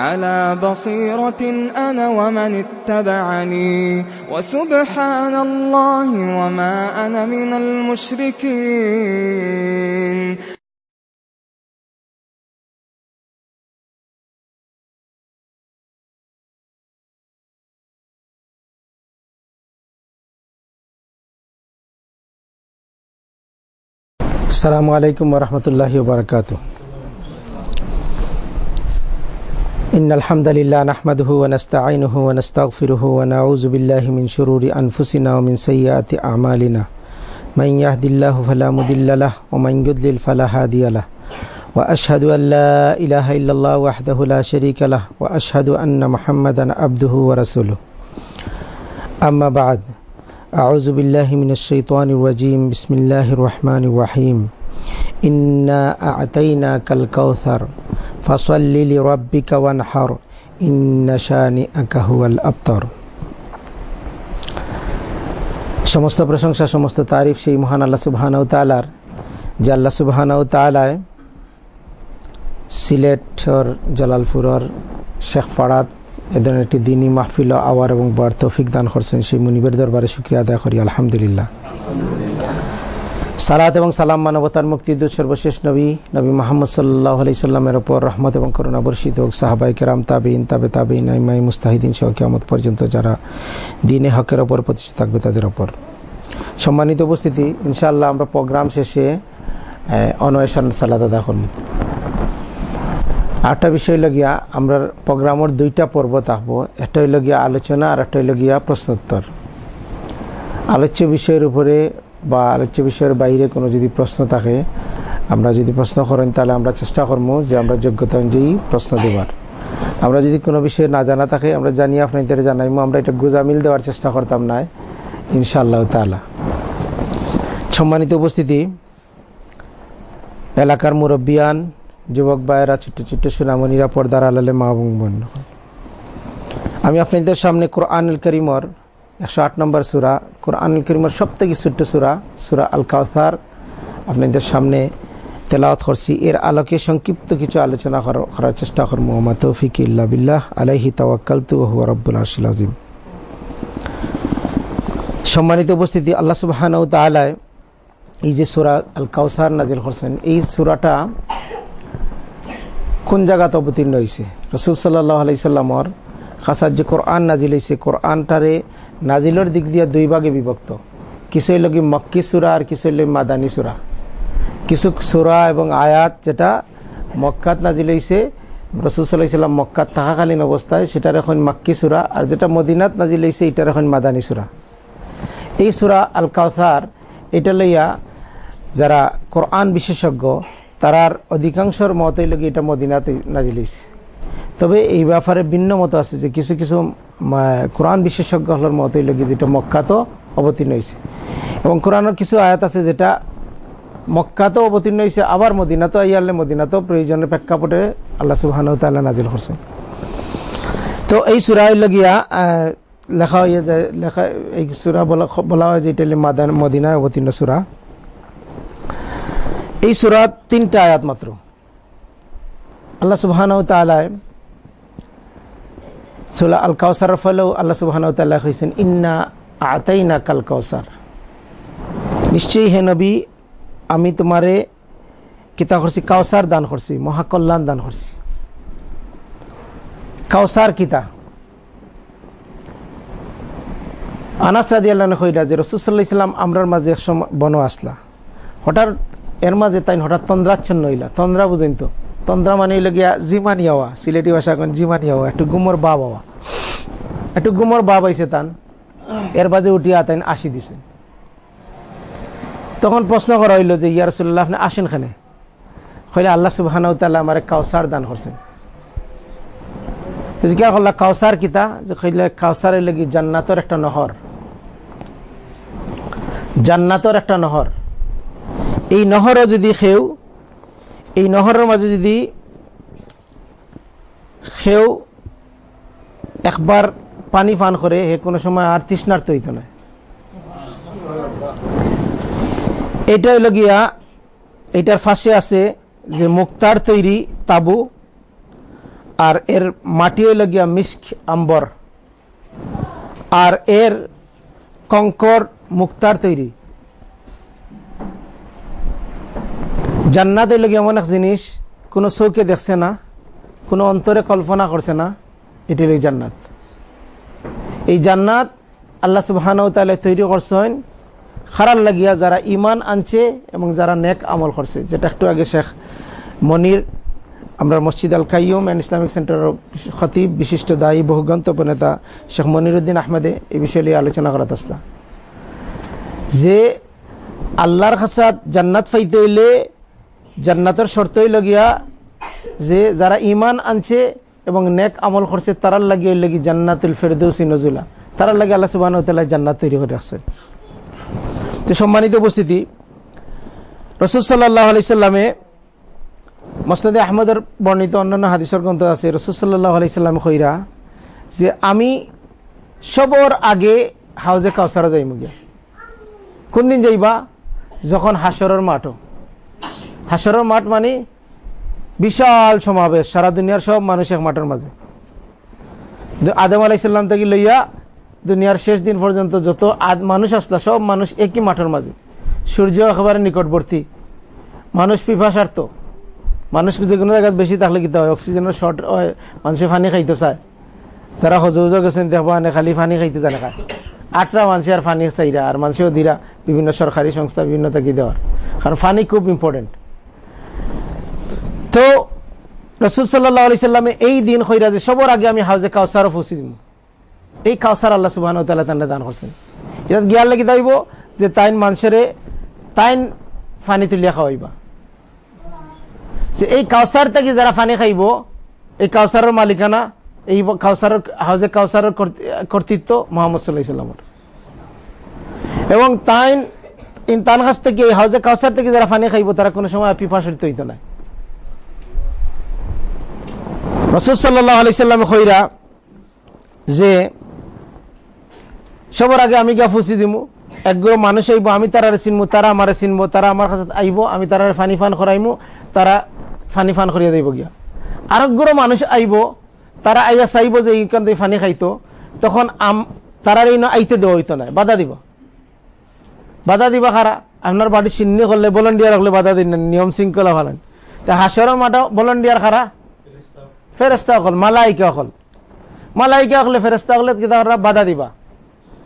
على بصيرة أنا ومن اتبعني. وسبحان الله وما أنا من المشركين. السلام عليكم ورحمة الله وبركاته. إن الحمد لله نحمده ونستعينه ونستغفره ونعوذ بالله من شرور أنفسنا ومن سيئات أعمالنا. من يهد الله فلا مضل له ومن يضلل فلا هادي له. وأشهد أن لا إله إلا الله وحده لا شريك له وأشهد أن محمدا عبده ورسوله. أما بعد أعوذ بالله من الشيطان الرجيم. بسم الله الرحمن الرحيم. ইন্না আতাইনা কাল কৌসার ফাসল্লিলি রব্বিকা ওয়ানহার ইন্না আকাহুয়াল সমস্ত প্রশংসা সমস্ত তারিফ সেই মহান আল্লা সুবাহানাউ তালার যে সুবহান সুবাহানাউ তালায় সিলেটর জালালপুরর শেখপাড়াত এ ধরনের একটি দিনই মাহফিল, আওয়ার এবং বার তৌফিক দান করছেন সেই মুনিবের দরবারে শুক্রিয়া আদায় করি, আলহামদুলিল্লাহ। সালাত এবং সালাম মানবতার মুক্তিদূত সর্বশেষ নবী নবী মোহাম্মদ সাল্লাহ আলি সাল্লামের ওপর রহমত এবং করুণা বর্ষিত হোক। সাহাবাই কেরাম তাবিন তাবে তাবিন আইমাই মুস্তাহিদিন সহ কেমত পর্যন্ত যারা দিনে হকের ওপর প্রতিষ্ঠিত থাকবে তাদের ওপর। সম্মানিত উপস্থিতি, ইনশাআল্লাহ আমরা প্রোগ্রাম শেষে অনয়েশন সালাদ আদা করব। আটটা বিষয় লগিয়া আমরা প্রোগ্রামের দুইটা পর্ব থাকব। একটা হইল গিয়া আলোচনা আর একটা হইল গিয়া প্রশ্নোত্তর। আলোচ্য বিষয়ের উপরে বা আলোচ্য বিষয়ের বাইরে কোনো যদি প্রশ্ন থাকে, আমরা যদি প্রশ্ন করেন, তাহলে আমরা চেষ্টা করব যে আমরা যোগ্যতা অনুযায়ী প্রশ্ন দেবার। আমরা যদি কোনো বিষয়ে না জানা থাকে, আমরা জানি আপনাদের জানাইমো, আমরা এটা গুজামিল দেওয়ার চেষ্টা করতাম না, ইনশাআল্লাহ তালা সম্মানিত উপস্থিতি, এলাকার মুরব্বিয়ান, যুবক ভাইয়েরা, ছোট্ট ছোট্ট সুনামনিরা পর্দার আলালে মা এবং বোন। আমি আপনাদের সামনে কোরআনুল করিমর একশো আট নম্বর সুরা, কোরআনুল করিমর সব থেকে ছোট্ট সুরা সুরা আল কাউসার আপনাদের সামনে তেলাওয়াত করছি। এর আলোকে সংক্ষিপ্ত কিছু আলোচনা করার চেষ্টা করব। মোহাম্মদ তৌফিক ইল্লা বিল্লাহ, আলাইহি তাওয়াক্কাল তু হুয়া রব্বুল আরশিল আজিম সম্মানিত উপস্থিতি, আল্লাহ সুবহানাহু তাআলায় এই যে সুরা আল কাউসার নাজিল করছেন, এই সুরাটা কোন জায়গাতে অবতীর্ণ হয়েছে রসুল সাল্লাহ আলাইসাল্লামর খাসার যে কোরআন নাজিল হয়েছে কোরআনটারে নাজিলের দিক দিয়ে দুই ভাগে বিভক্ত। কিছু হইল কি মক্কি সুরা আর কিছু হইল মাদানি সুরা। কিছু সুরা এবং আয়াত যেটা মক্কাত নাজিল হয়েছে সাল্লাহিসাল্লাম মক্কাত থাকাকালীন অবস্থায় সেটার এখন মাক্কি সুরা আর যেটা মদিনাত নাজিল হয়েছে এটার এখন মাদানি সুরা। এই সুরা আল কাউসার এটা লইয়া যারা কোরআন বিশেষজ্ঞ, তারার অধিকাংশর মত হইল কি এটা মদিনাতে নাজিল হয়েছে তবে এই ব্যাপারে ভিন্ন মত আছে যে কিছু কিছু কোরআন বিশেষজ্ঞ হলোর মত হইল কি যেটা মক্কাতো অবতীর্ণ হয়েছে। এবং কোরআনের কিছু আয়াত আছে যেটা মক্কাতেও অবতীর্ণ হয়েছে, আবার মদিনাতো আইয়ালে মদিনাতেও প্রয়োজনের প্রেক্ষাপটে আল্লাহ সুবাহান তাল্লাহ নাজিল করছেন। তো এই সুরা হইল গিয়া লেখা হইয়া যায়, লেখা, এই সুরা বলা বলা হয় যে এটা মদিনায় অবতীর্ণ সুরা। এই সুরা তিনটা আয়াত মাত্র। আল্লাহ সুবহান তালায় সুলা আল কাউসার ফলেও আল্লাহ সুবহান তাল্লাহ হয়েছেন ইন্না আতাই না কাল কাউসার নিশ্চয়ই হে নবী, আমি তোমারে কিতা করছি? কাউসার দান করছি, মহাকল্যাণ দান করছি। কাউসার কিতা? আনাস রাদি আল্লাহ কইরা যে রসুল্লাহ ইসলাম আমরার মাঝে সময় বন আসলা। হঠাৎ এর মাঝে তাই হঠাৎ তন্দ্রাচ্ছন্ন হইলা, তন্দ্রা বুঝেন তো। তন্দ্রা মানে হইলে জিমানি হওয়া সিলেটি ভাষা এখন জিমানি হওয়া একটু গুমর বা বাবা একটু গুমর বা পাইছে তান, এর বাজে উঠিয়া তাই আসি দিছে। তখন প্রশ্ন করা হইল যে, ইয়া রসুল্লাহ আপনি আসেন খানে কইলে আল্লাহ সুবাহানাউ তাল্লাহ আমার কাউসার দান করছেন। জিজ্ঞাসা করলা কাউসার কিতা? যে কইলে কাউসারের লাগি জান্নাতর একটা নহর। জান্নাতর একটা নহর। এই নহরও যদি খেউ এই নহরের মাঝে যদি খেউ একবার পানি পান করে হে কোনো সময় আর তৃষ্ণার্ত হইত না। এটা হইল গিয়া, এটার ফাঁসে আছে যে মুক্তার তৈরি তাবু, আর এর মাটি হইল গিয়া মিস্ক আম্বর। আর এর কঙ্কর মুক্তার তৈরি। জান্নাত হইল এমন এক জিনিস, কোনো চৌকে দেখছে না, কোনো অন্তরে কল্পনা করছে না এটি হইল জান্নাত। এই জান্নাত আল্লাহ সুবাহানাও তাহলে তৈরি করছেন খারাপ লাগিয়া যারা ইমান আনছে এবং যারা নেক আমল করছে। যেটা একটু আগে শেখ মনির, আমরা মসজিদ আল কাইম অ্যান্ড ইসলামিক সেন্টারের খতিব, বিশিষ্ট দায়ী বহু গন্তব্য নেতা শেখ মনিরুদ্দিন আহমেদে এই বিষয় নিয়ে আলোচনা করাত আসলা যে আল্লাহর খাসাত জান্নাত ফাইতে হইলে জান্নাতের শর্ত হইল গিয়া যে যারা ইমান আনছে এবং নেক আমল করছে, তারার লাগিয়ে লাগি জান্নাতুল ফেরদৌসি নজুলা। তারার লাগে আল্লাহ সুবাহ জান্নাত তৈরি করে রাখছেন তো সম্মানিত উপস্থিতি, রসুল সাল্লাহ আলি সাল্লামে মসনাদে আহমদের বর্ণিত অন্যান্য হাদিসর গ্রন্থ আছে, রসুল সাল্লাহ আলি সাল্লাম খৈরা, যে আমি সবর আগে হাউজে কাউসারা যাইম গিয়া। কোন দিন যাইবা? যখন হাসরের মাঠও। হাসরের মাঠ মানে বিশাল সমাবেশ, সারা দুনিয়ার সব মানুষ এক মাঠের মাঝে। আদম আলাইসাল্লাম থেকে লইয়া দুনিয়ার শেষ দিন পর্যন্ত যত আদ মানুষ আসলা, সব মানুষ একই মাঠের মাঝে। সূর্য একেবারে নিকটবর্তী। মানুষ পিপাসার্থ। মানুষ যে কোনো জায়গায় বেশি থাকলে কিতা হয়? অক্সিজেনের শর্ট হয় মানুষে পানি খাইতে চায়। যারা হজ হজ গেছেন, দেখবা আনে খালি পানি খাইতে জানে খায় আটটা মানুষে আর পানির চাইরা, আর মানুষেও দিরা বিভিন্ন সরকারি সংস্থা বিভিন্ন তাকি দেওয়ার। কারণ পানি খুব ইম্পর্টেন্ট তো রসুল সাল্লাহ আলি সাল্লামে এই দিন খৈরা যে সবর আগে আমি হাউজে কাউসারও ফুসি দিব এই কাউসার আল্লাহ সুবাহ তাল্লাহ তান্ডা দান করছেন। এটা গিয়ার লাগি দাইব যে তাইন মানুষেরে তাইন ফানি তুলিয়া খাওয়াইবা। যে এই কাউসার থেকে যারা ফানি খাইব, এই কাউসারের মালিকানা, এই কাউসারের হাউজে কাউসারের কর্তৃত্ব মোহাম্মদ সাল্লাহ সাল্লামর। এবং তাইন তান কাছ থেকে, এই হাউজে কাউসার থেকে যারা ফানি খাইব, তারা কোনো সময় পিপাসিত হইত না। রসুল সাল্লাহ আলি খৈরা যে, সবার আগে আমি গা ফুসি দিমু একগুলো মানুষ আইব, আমি তারারে চিনবো তারা আমারে চিনবো, তারা আমার কাছে আইব, আমি তারারে ফানি ফান করাইমু তারা ফানি ফান করিয়া দিব গিয়া। আরেকগুলো মানুষ আইব, তারা আইয়া চাইব যে এইখান থেকে ফানি খাইতো, তখন আম তারার এই আইতে দেওয়া হইতো না, বাধা দিব। বাধা দিবা খারা আপনার বাড়ি চিহ্নি করলে ভলেন্টিয়ার হলে বাধা দিন নিয়ম শৃঙ্খলা ভালেন তা হাসরের মাঠা ভলেন্টিয়ার খারা ফেরেস্তা অকল, মালাইকা অকল। মালাইকা হলে ফেরেস্তা হলে কিতা বাধা দিবা?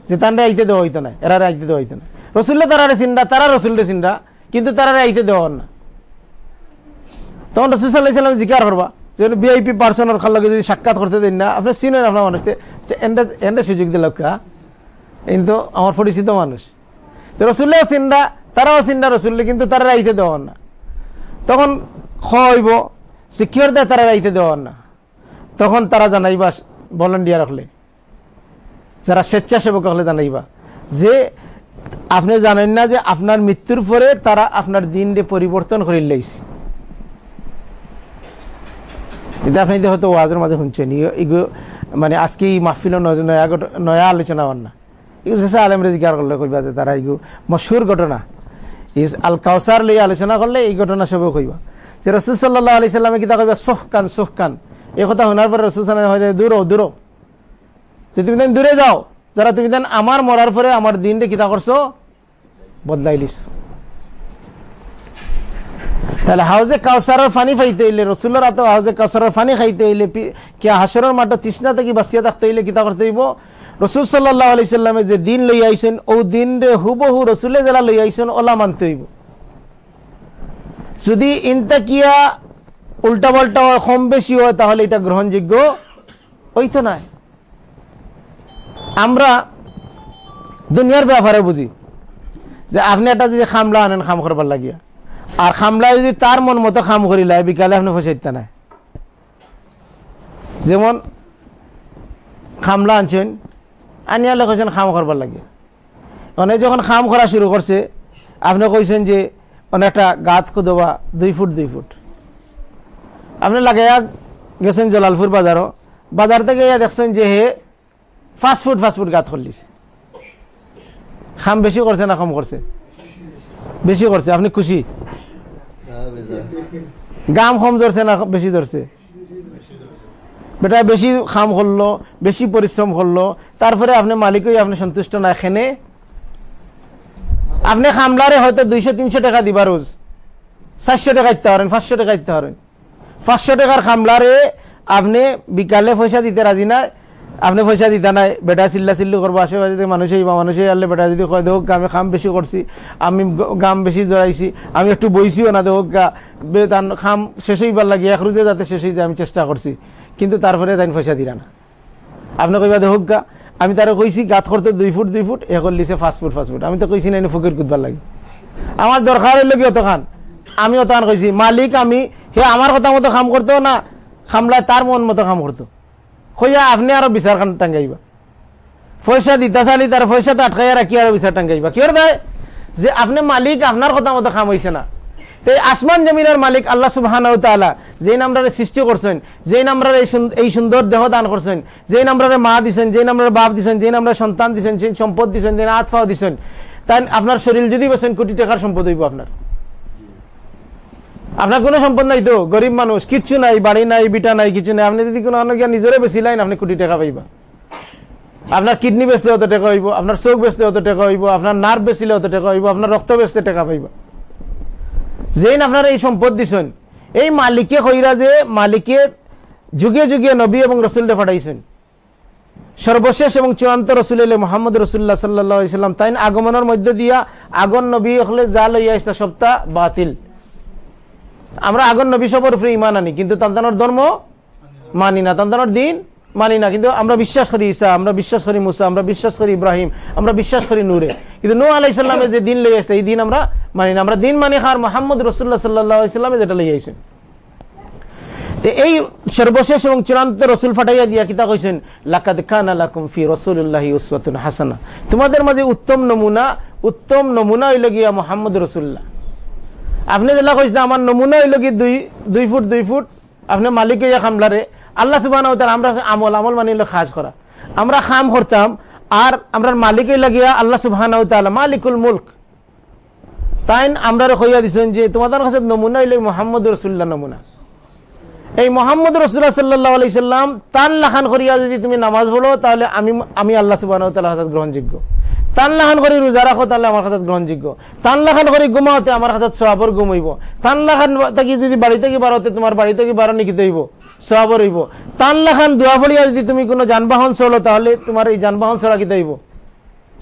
যে তান্ডে আইতে দেওয়া হইতো না এরা আইতে দেওয়া হইতো না। রসুল্লে তারারে চিন্তা তারা রসুল্লে চিন্তা কিন্তু তারারে আইতে দেওয়া না। তখন রসুল সাল্লাহ সাল্লাম জিকার করবা, যে ভিআইপি পার্সনের খাল লগে যদি সাক্ষাৎ করতে দিন না, আপনি চিনেন আপনার মানুষ এন্ডে সুযোগ দিল কিন্তু আমার পরিচিত মানুষ। তো রসুল্লেও চিন্তা তারাও চিন্তা রসুল্লে কিন্তু তারা আইতে দেওয়ার না। তখন খ হইব সিকিউর দেয় তারা আইতে দেওয়ার না? তখন তারা জানাইবা ভলেন্টিয়ার হলে। যারা স্বেচ্ছাসেবক হলে জানাইবা। যে, আপনি জানেন না যে আপনার মৃত্যুর পরে তারা আপনার দিন পরিবর্তন করে লাইছে। কিন্তু আপনি হয়তো ওয়াজের মাঝে শুনছেন মানে আজকে এই মাহফিল নয়া নয়া আলোচনা হন না। এগুলো শেষে আলমরে জিজ্ঞাসা করলে কইবা যে তারা এগুলো মশুর ঘটনা। ইস আল কাউসার লই আলোচনা করলে এই ঘটনা সবে কইবা যে রসুল সাল্লাহ আলি সাল্লামে কিতা কইবা সোহ কান এই কথা শোনার পরে রসুল সাল্লাম দূর দূর যে তুমি দেন দূরে যাও যারা তুমি দেন আমার মরার পরে আমার দিনটা কিতা করছ বদলাই লিস তাহলে হাউজে কাউসারের ফানি ফাইতে হইলে রসুল্লার হাতে হাউজে কাউসারের ফানি খাইতে হইলে কে হাসরের মাঠে তৃষ্ণা থেকে বাঁচিয়া থাকতে হইলে কিতা করতে হইব রসুল সাল্লাহ আলি সাল্লামে যে দিন লই আইসেন ও দিন রে হুবহু রসুলে যারা লই আইসেন ওলা মানতে হইব যদি ইনতা উল্টা পাল্টা কম বেশি হয়, তাহলে এটা গ্রহণযোগ্য ওই তো নয় আমরা দুনিয়ার ব্যাপারে বুঝি যে আপনি একটা যদি খামলা আনেন, খাম করবার লাগিয়া। আর খামলা যদি তার মন মতো খাম করিলে বিকালে আপনি ফসাইতে নাই যেমন খামলা আনছেন, আনিয়া লেখছেন খাম করবার লাগিয়া। অনেক যখন খাম করা শুরু করছে, আপনি কইছেন যে, অনেকটা গাত খুদবা দুই ফুট দুই ফুট। আপনি লাগাইয়া গেছেন জলালপুর বাজারও। বাজার থেকে ইয়া দেখছেন যে হে ফাস্ট ফুড ফাস্ট ফুড গাত করলিছে খাম বেশি করছে না কম করছে? বেশি করছে, আপনি খুশি? গাম কম ধরছে না বেশি ধরছে? বেটা বেশি খাম করল বেশি পরিশ্রম করল তারপরে আপনি মালিকই আপনি সন্তুষ্ট না এখানে আপনি খামলারে হয়তো দুইশো, তিনশো টাকা দিবা রোজ। চারশো টাকা দিতে পারেন, পাঁচশো টাকা দিতে পারেন। পাঁচশো টাকার খামলারে আপনি বিকালে পয়সা দিতে রাজি না আপনি পয়সা দিতে নাই, বেটা চিল্লা চিল্লি করব আশেপাশে থেকে মানুষই বা মানুষই আনলে বেটা যদি কয় দেখো আমি খাম বেশি করছি আমি গাম বেশি জড়াইছি, আমি একটু বইছিও না দেখো গা তার খাম, শেষ হইবার লাগে, এক রোজে যাতে শেষ হয়ে যায়, আমি চেষ্টা করছি কিন্তু তারপরে তাই পয়সা দিলা না। আপনি কইবা দেখো গা, আমি তারা কইছি গাত করতে দুই ফুট দুই ফুট, এ করলিছে ফাস্ট ফুট ফাস্ট ফুট। আমি তো কইছি না ফকির কুদবার লাগে। আমার দরকার হইল কি অতখান আমি অতখান কইছি, মালিক আমি, হে আমার কথা মতো কাম করতো না, খামলায় তার মন মতো কাম করতো। কইয়া আপনি আরও বিচার খান টাঙ্গাইবা। পয়সা দিতা চালি, তার পয়সা আটকাইয়া রাখি আরও বিচার টাঙ্গাইবা। কিয়র দেয়? যে আপনি মালিক, আপনার কথা মতো কাম হইছে না। তো আসমান জমিনের মালিক আল্লাহ সুবহান যেই নামরারে সৃষ্টি করছেন, যেই নামরারে এই সুন- এই সুন্দর দেহ দান করছেন, যেই নামরারে মা দিছেন, যেই নামরারে বাপ দিছেন, যেই নামরারে সন্তান দিছেন, যেই সম্পদ দিছেন, যেই আতফাও দিছেন, তাই আপনার শরীর যদি বসেন কোটি টাকার সম্পদ হইব আপনার। আপনার কোনো সম্পদ নাই তো, গরিব মানুষ, কিচ্ছু নাই, বাড়ি নাই, বিটা নাই, কিছু নাই। আপনি যদি কোনো অন্য জ্ঞান নিজরে বেশি লাইন, আপনি কোটি টাকা পাইবা। আপনার কিডনি বেচলে অত টাকা হইব, আপনার চোখ বেচলে অত টাকা হইব, আপনার নার্ভ বেচলে অত টাকা হইব, আপনার রক্ত বেচলে টাকা পাইবা। যেইন আপনার এই সম্পদ দিছেন, এই মালিকে কইরা যে মালিকে যুগে যুগে নবী এবং রসুল্লে ফাটাইছেন সর্বশেষ এবং চূড়ান্ত রসুল মোহাম্মদ রসুল্লাহ সাল্লাম তাই আগমনের মধ্য দিয়া আগন নবী হলে যা লইয়া সপ্তাহ বাতিল। আমরা আগন নবী সবর উপরে ইমান আনি, কিন্তু তান্তানোর ধর্ম মানি না। তান্তানোর দিন মানি না, কিন্তু আমরা বিশ্বাস করি ঈসা, আমরা বিশ্বাস করি মুসা, আমরা বিশ্বাস করি ইব্রাহিম, আমরা বিশ্বাস করি নূরে। কিন্তু নূ আলাইসাল্লামের যে দিন লই আসতে এই দিন আমরা মানি না। আমরা দিন মানি খার মোহাম্মদ রসুল্লাহ সাল্লাহামে যেটা লই আইসেন এই সর্বশেষ এবং চূড়ান্ত রসুল ফাটাইয়া দিয়া কিতা কইছেন? লাকাদ খান আলাকুম ফি রসুল্লাহি উসওয়াতুন হাসানা। তোমাদের মাঝে উত্তম নমুনা উত্তম নমুনা হইল গিয়া মোহাম্মদ রসুল্লাহ আপনি যেটা কইছেন আমার নমুনা হইল কি দুই দুই ফুট দুই ফুট, আপনি মালিক ইয়া খামলারে আল্লাহ সুবাহ আমরা আমল আমল মানে হইল খাস করা আমরা খাম করতাম আর আমরা মালিক লাগিয়া আল্লাহ সুবাহ মালিকুল মুলক। তাই আমরা কইয়া দিছেন যে, তোমাদের কাছে নমুনা হইলে মোহাম্মদ রসুল্লাহ নমুনা। এই মোহাম্মদ রসুল্লাহ সাল্লাহ আলি সাল্লাম তান লাখান করিয়া যদি তুমি নামাজ পড়ো তাহলে আমি আমি আল্লাহ সুবাহ গ্রহণযোগ্য। তান লাখান করে রোজা রাখো, তাহলে আমার কাছে গ্রহণযোগ্য। তান লাখান করে ঘুমাওতে আমার কাছে সবাবর ঘুমাইব। তান লাখান থাকি যদি বাড়ি থেকে বারোতে, তোমার বাড়ি থেকে বারো নিকিতে হইব সবাবর হইব। তান লাখান দোয়া ফলিয়া যদি তুমি কোনো যানবাহন চলো, তাহলে তোমার এই যানবাহন চড়া কিতে হইব?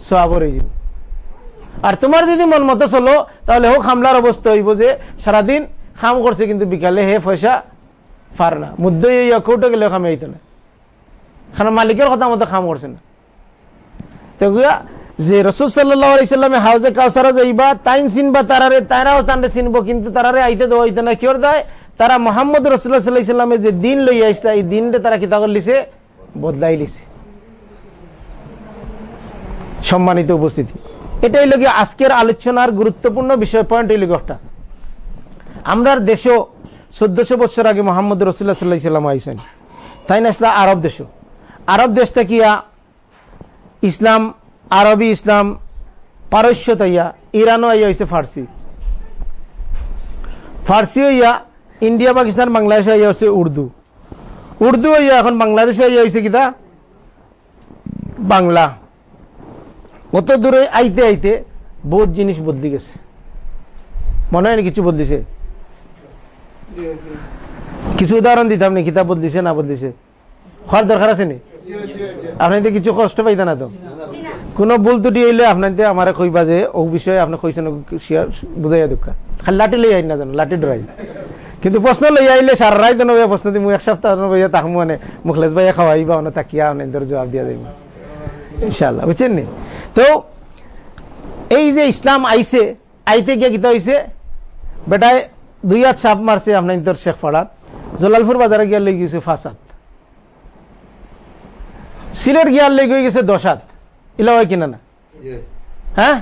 সবাবর হয়ে আর তোমার যদি মন মতো চলো, তাহলে হোক হামলার অবস্থা হইব যে সারাদিন খাম করছে কিন্তু বিকালে হে পয়সা পার না। মুদ্দ ইয়া কৌটো গেলে খামে হইতো না। কারণ মালিকের কথা মতো খাম করছে না। তো যে রসুল সাল্লাহ আলাইসাল্লামে হাউজে কাউসারা যাইবা তাইন চিনবা, তারারে তারাও তান্ডে চিনবো, কিন্তু তারারে আইতে দেওয়া হইতে না। কিয়র দেয়? তারা মোহাম্মদ রসুল্লাহ সাল্লাহ যে দিন লই আসতা এই দিনটা তারা কিতা করলিছে বদলাই লিছে। সম্মানিত উপস্থিতি। এটাই লগে আজকের আলোচনার গুরুত্বপূর্ণ বিষয় পয়েন্ট একটা। আমরার দেশও চোদ্দশো বছর আগে মোহাম্মদ রসুল্লাহ সাল্লাহ ইসলাম আইসেন। তাই না আরব দেশ আরব দেশটা কিয়া ইসলাম আরবি ইসলাম পারস্য তাইয়া ইরানও আইয়া হয়েছে ফার্সি। ফার্সি হইয়া ইন্ডিয়া, পাকিস্তান, বাংলাদেশ আইয়া হচ্ছে উর্দু। উর্দু হইয়া এখন বাংলাদেশে আইয়া হয়েছে কিতা? বাংলা। অত দূরে আইতে আইতে বহুত জিনিস বদলি গেছে। মনে হয় কিছু বদলিছে? কিছু উদাহরণ দিতাম নি, কিতাব বদলিছে, না বদলিছে? হওয়ার দরকার আছে নি? আপনি তো কিছু কষ্ট পাইতা না তো? কোনো ভুল ত্রুটি হইলে আপনার আমার কইবা যে, ও বিষয়ে আপনি কইছেন শেয়ার বুঝাইয়া দুঃখা খালি লাঠি লই আইন না জানো লাঠি ডরাই। কিন্তু প্রশ্ন লই আইলে সারা তো নবে প্রশ্ন দিই এক সপ্তাহ নবে তাক মানে মুখলেশ ভাইয়া খাওয়াইবা অনেক তাকিয়া অনেক জবাব দিয়া দেব ইনশাল্লাহ বুঝছেন নি? তো এই যে ইসলাম আইছে, আইতে গিয়ে কিতা হয়েছে বেটায় দুই হাত সাপ মারছে আপনার তোর শেখ ফাড়াত জলালপুর বাজারে গিয়া লেগে গেছে ফাঁসাত সিলেট গিয়ার লেগে গেছে দশ হাত। ইলা হয় কিনা না? হ্যাঁ?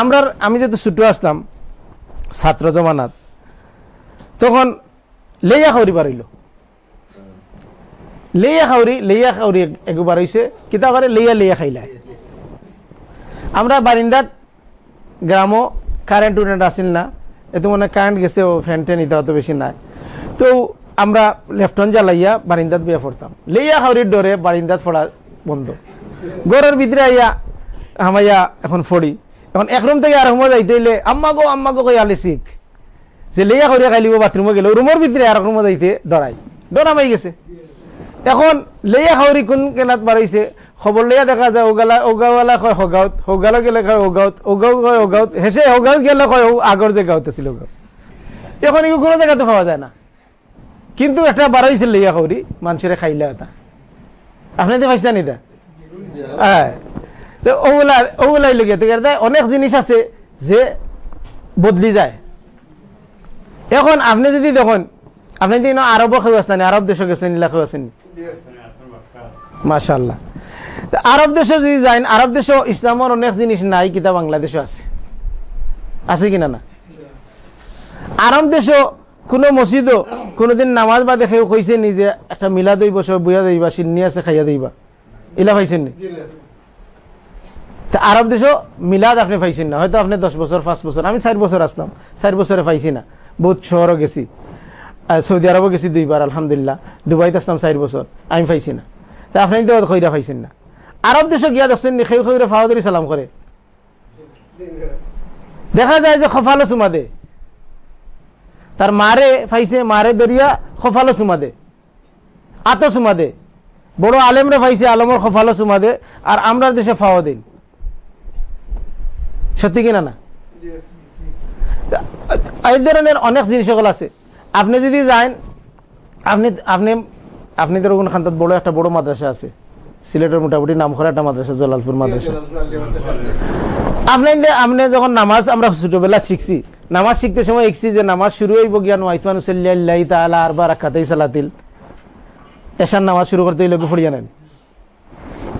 আমরা আমি যেহেতু ছোট আসলাম ছাত্র জমানাত তখন লেয়া খাউরি বাড়িল লেয়া খাউরি লেয়া খাউরি একবার হয়েছে কিতা করে? লেয়া লেয়া খাইলা। আমরা বারিন্দাত গ্রামও কারেন্ট উরেন্ট আসিল না এত মানে কারেন্ট গেছে ও ফ্যান টেন ইতা অত বেশি নাই। তো আমরা লেফটন জ্বালাইয়া বারিন্দাত বিয়া পড়তাম। লেয়া খাউরির ডরে বারিন্দাত পড়া বন্ধ। গরের ভিতরে আইয়া হামাইয়া এখন ফড়ি। এখন এক রুম থেকে আর রুমে যাইতে হইলে আম্মা গো আম্মা গো আলে শিখ। যে লেয়া করিয়া খাইলিব বাথরুমে গেল রুমের ভিতরে আর রুমে যাইতে ডরাই। ডরা মাই গেছে। এখন লেয়া খাওয়ারি কোন কেনাত বাড়াইছে? খবর লইয়া দেখা যায়, ওগালা, ওগাওয়ালা কয় হগাঁত হগালো গেলে কয় ওগাঁত ওগাও কয় ওগাঁত হেসে ওগাঁত গেলে কয় আগর যে গাঁত আছিল এখন এগুলো কোনো জায়গাতে পাওয়া যায় না। কিন্তু একটা বাড়াইছিল লেয়া খাওয়ারি, মানুষের খাইলে এটা। আপনি তো পাইছেন এটা? হ্যাঁ। ওগুলাই অনেক জিনিস আছে যে বদলি যায়। এখন আপনি যদি দেখুন, আপনি যদি আরব খেয়ে আসতেন, আরব দেশে গেছেন নীলা খেয়ে আরব দেশে যদি যান আরব দেশে ইসলামের অনেক জিনিস নাই, কিতা বাংলাদেশে আছে। আছে কিনা না? আরব দেশে কোনো মসজিদও কোনোদিন নামাজ বা দেখে কইছে নিজে একটা মিলা দইব সব বইয়া দইবা সিন্নি আছে, খাইয়া দইবা ইলা পাইছেন নি? তা আরব দেশও মিলাদ আপনি পাইছেন না। হয়তো আপনি দশ বছর পাঁচ বছর আমি চার বছর আসলাম। চার বছরে পাইছি না। বহুত শহরও গেছি। সৌদি আরবও গেছি দুইবার আলহামদুলিল্লাহ। দুবাইতে আসলাম চার বছর আমি পাইছি না। তা আপনি তো খৈরা পাইছেন না। আরব দেশে গিয়া দেখছেন নি খেউ খেউরে ফাওয়াদি সালাম করে। দেখা যায় যে খফালো চুমা দে। তার মারে পাইছে মারে দরিয়া খফালো চুমা দে। আতো চুমা দে। বড় আলেমরে পাইছে আলমর খফালো চুমা দে আর আমরা দেশে ফাওয়া দিন সত্যি কিনা না? এই ধরনের অনেক জিনিস সকল আছে। আপনি যদি যান, আপনি আপনি আপনি ধরো কোন খান্তাত বড় একটা বড় মাদ্রাসা আছে। সিলেটের মোটামুটি নাম করা একটা মাদ্রাসা, জলালপুর মাদ্রাসা। আপনি আপনি যখন নামাজ আমরা ছোটবেলা শিখছি, নামাজ শিখতে সময় শিখছি যে নামাজ শুরু হইব জ্ঞান ওয়াইফান সাল্লাহ তালা আর বার রাখাতেই সালাতিল। এশার নামাজ শুরু করতে হইলে ফড়িয়া নেন।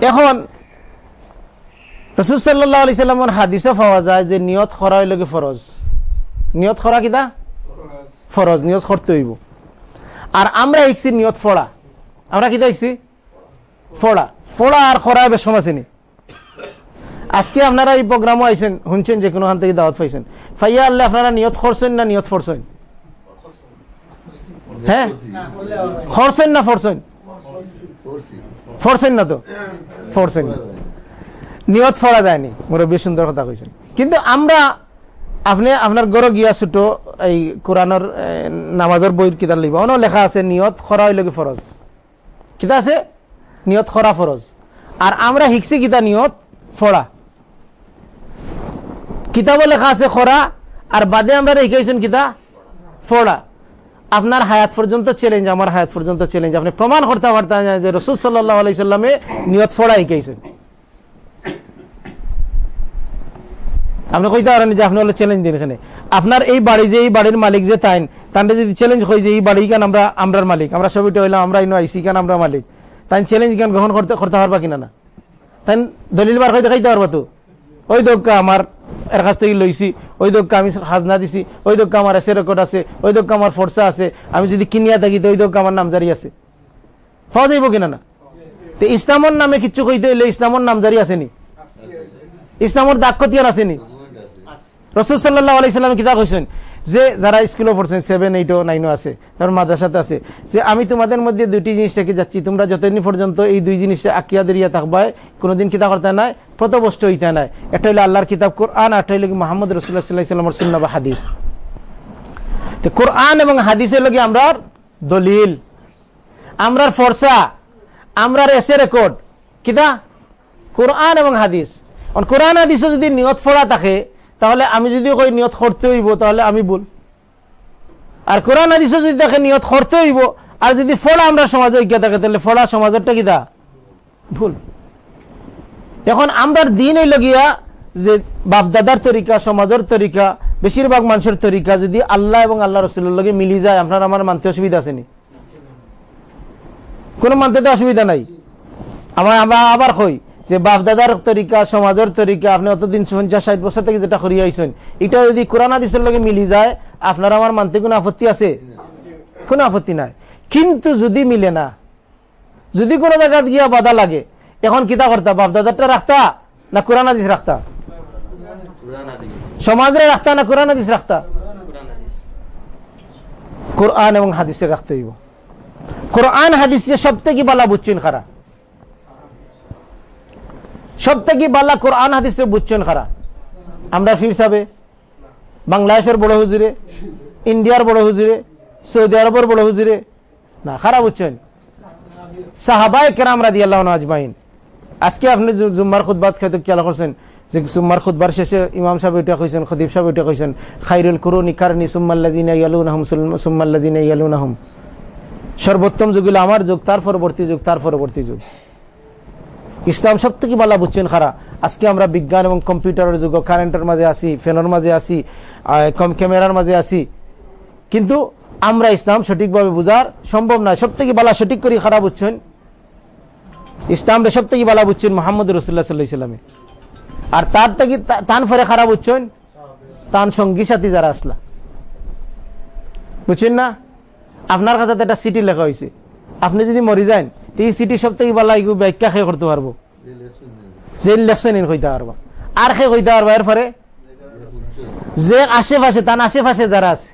এখন, রসুল সাল্লাহ আলি সাল্লামর হাদিসে পাওয়া যায় যে নিয়ত খরা হইল ফরজ? নিয়ত খরা কিতা ফরজ। নিয়ত করতে হইব। আর আমরা শিখছি নিয়ত ফড়া। আমরা কিতা শিখছি? ফড়া। ফড়া আর খরা বেশ সম আছেনি আজকে আপনারা এই প্রোগ্রামও আইছেন, শুনছেন যে কোনো থেকে দাওয়াত পাইছেন। ফাইয়া আল্লাহ, আপনারা নিয়ত করছেন না নিয়ত ফরছেন হ্যাঁ? খরছেন না ফরছেন ফরছেন না তো? ফরছেন না নিয়ত ফরা যায়নি, মুরব্বী সুন্দর কথা কইছেন। কিন্তু আমরা, আপনি, আপনার গড় গিয়া ছোট, এই কোরআনের নামাজের বইয়ের কিতাব লিখবা অন্য লেখা আছে, নিয়ত খরা হইল কি ফরজ? কিতা আছে? নিয়ত খরা ফরজ। আর আমরা শিখছি কিতা নিয়ত? ফড়া কিতাবও লেখা আছে, খরা। আর বাদে আমরা শিখাইছেন কিতা? ফড়া আপনার হায়াত পর্যন্ত চ্যালেঞ্জ আমার হায়াত পর্যন্ত চ্যালেঞ্জ আপনি প্রমাণ করতে পারতেন যে রসুল সাল্লাহ আলাইসাল্লামে নিয়ত ফড়া শিখাইছেন আপনি কইতে পারেন যে আপনি হলো চ্যালেঞ্জ দিন এখানে। আপনার এই বাড়ি যে এই বাড়ির মালিক যে তাইন তান্ডে যদি চ্যালেঞ্জ হয়ে যে এই বাড়ি কেন আমরা, আমরার মালিক? আমরা সবইটা হইলাম আমরা ইনো আইসি কেন আমরা মালিক? তাই চ্যালেঞ্জ কেন গ্রহণ করতে করতে পারবা কিনা না? তাই দলিল বার হয়ে দেখাইতে পারবা তো? ওই দোকা আমার এর কাছ থেকে লইছি, ওই দোকা আমি খাজনা দিছি, ওই দোকা আমার এসে রেকর্ড আছে, ওই দোকা আমার ফোর্সা আছে, আমি যদি কিনিয়া থাকি তো ওই দোকা আমার নাম আছে। পাওয়া যাইব কিনা না? তো ইসলামর নামে কিচ্ছু কইতে হইলে ইসলামর নাম জারি আসেনি ইসলামর দাক্ষতিয়ার আসেনি রসদ সাল্লাহ আলাইসাল্লাম কিতাব কইছেন যে যারা স্কুলে পড়ছেন সেভেন এইটও নাইনও আছে তারপর মাদ্রাসাতে আছে, যে আমি তোমাদের মধ্যে দুইটি জিনিস রেখে যাচ্ছি, তোমরা যতদিন পর্যন্ত এই দুই জিনিসে আকিয়া দেরিয়া থাকবায় কোনোদিন কিতাব করতে নাই প্রতবষ্ট হইতে নাই। একটা হইলে আল্লাহর কিতাব কোরআন একটা হইলে মোহাম্মদ রসুল্লাহ সাল্লাহ সাল্লামর সুন্না বা হাদিস। তো কোরআন এবং হাদিসের লগে আমরার দলিল, আমরার ফরসা, আমরার এসে রেকর্ড কিতা? কোরআন এবং হাদিস। কোরআন, হাদিসও যদি নিয়ত ফোড়া থাকে তাহলে আমি যদি কই নিয়ত করতে হইব, তাহলে আমি বল আর কোরআন হাদিসও যদি দেখে নিয়ত করতে হইব, আর যদি ফোড়া আমরা সমাজে ঐক্য থাকে তাহলে ফোড়া সমাজেরটা কিতা ভুল। এখন আমরার দিন হইল গিয়া যে বাপদাদার তরিকা, সমাজের তরিকা, বেশিরভাগ মানুষের তরিকা, যদি আল্লাহ এবং আল্লাহ রসুলের লগে মিলি যায়, আপনার আমার মানতে অসুবিধা আসেনি কোনো মানতে তো অসুবিধা নাই। আমরা আবার কই? যে বাপদাদার তরিকা, সমাজের তরিকা, আপনি অতদিন পঞ্চাশ ষাট বছর থেকে যেটা করিয়া আইছেন এটা যদি কোরআন হাদিসের লগে মিলি যায়, আপনার আমার মানতে কোনো আপত্তি আছে? কোনো আপত্তি নাই। কিন্তু যদি মিলে না, যদি কোনো জায়গা গিয়া বাধা লাগে, এখন কিতা করতা? বাপদাদারটা রাখতা না কোরআন হাদিস রাখতা? সমাজে রাখতা না কোরআন হাদিস রাখতা? কোরআন এবং হাদিসে রাখতে হইব। কোরআন হাদিসে সব থেকে বালা বুঝছেন খারা। সব থেকে বালা কোরআন হাদিসে বুঝছেন খারা আমরা ফির সাবে? বাংলাদেশের বড় হুজুরে? ইন্ডিয়ার বড় হুজুরে? সৌদি আরবের বড় হুজুরে? না খারাপ বুঝছেন? সাহাবাই কেরাম রাদি আল্লাহ আজমাইন। আজকে আপনি জুম্মার খুদবাত খেতে খেয়াল করছেন? যে জুম্মার খুদবার শেষে ইমাম সাহেব এটা কইছেন খদীব সাহেব এটা কইছেন, খাইরুল কুরুনি কারনি সুম্মাল্লাযিনা ইয়ালুনাহুম সুম্মাল্লাযিনা ইয়ালুনাহুম। সর্বোত্তম যুগ আমার যুগ, তার পরবর্তী যুগ, তার পরবর্তী যুগ। ইসলাম সব থেকে বালা বুঝছেন খারা। আজকে আমরা বিজ্ঞান এবং কম্পিউটারের যুগ কারেন্টের মাঝে আসি ফ্যানের মাঝে আসি ক্যামেরার মাঝে আসি কিন্তু আমরা ইসলাম সঠিকভাবে বুঝার সম্ভব নয়। সব থেকে বালা সঠিক করে খারাপ বুঝছেন? ইসলামটা সব থেকে বালা বুঝছেন মোহাম্মদ রসুল্লাহ সাল্লাহ ইসলামে আর তার থেকে তান ফরে খারাপ বুঝছেন? তান সঙ্গী সাথী যারা আসলা। বুঝছেন না? আপনার কাছে একটা সিটি লেখা হয়েছে আপনি যদি মরি যান, এই সিটি সব থেকে বালা ব্যাখ্যা খেয়ে করতে পারব। যে ইন কইতে পারবা। আর খে কইতে পারবা? এর পরে যে আশেপাশে, তার আশেপাশে যারা আছে।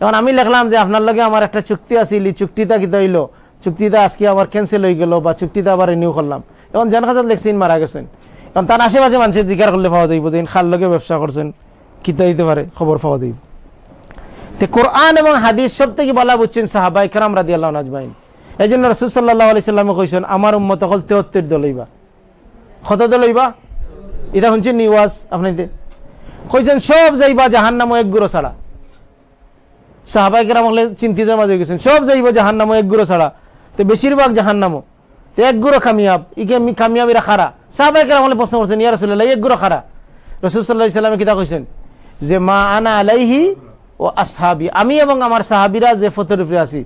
এখন আমি লিখলাম যে আপনার লগে আমার একটা চুক্তি আছিল চুক্তিটা কি হইল? চুক্তিটা আজকে আবার ক্যান্সেল হয়ে গেল বা চুক্তিটা আবার রিনিউ করলাম। এখন জান কাছে লেখছেন মারা গেছেন। এখন তার আশেপাশে মানুষের জিজ্ঞাসা করলে পাওয়া যাইব যে খাল লগে ব্যবসা করছেন কিতা হইতে পারে, খবর পাওয়া যাইব। তে কোরআন এবং হাদিস সব থেকে বলা বুঝছেন সাহাবাই কেরাম রাদি আল্লাহ নাজমাইন এই জন্য রসুল সাল্লাহ আলি সাল্লামে কইছেন, আমার উম্মত হল তেহত্তর দলইবা কত দলইবা এটা শুনছেন নিওয়াজ, আপনি কইছেন, সব যাইবা জাহান নাম এক গুরো ছাড়া। সাহাবাই কেরাম হলে চিন্তিত মাঝে গেছেন, সব যাইব জাহান নামো এক গুরো ছাড়া। তো বেশিরভাগ জাহান নামো তো এক গুরো কামিয়াব ইকে আমি কামিয়াবিরা খারা সাহাবাই কেরাম হলে প্রশ্ন করছেন, ইয়া রসুল্লাহ এক গুরো খারা রসুল সাল্লাহ ইসলামে কিতা কইছেন, যে মা আনা আলাইহি ও আসহাবি, আমি এবং আমার সাহাবিরা যে ফতের উপরে আছি।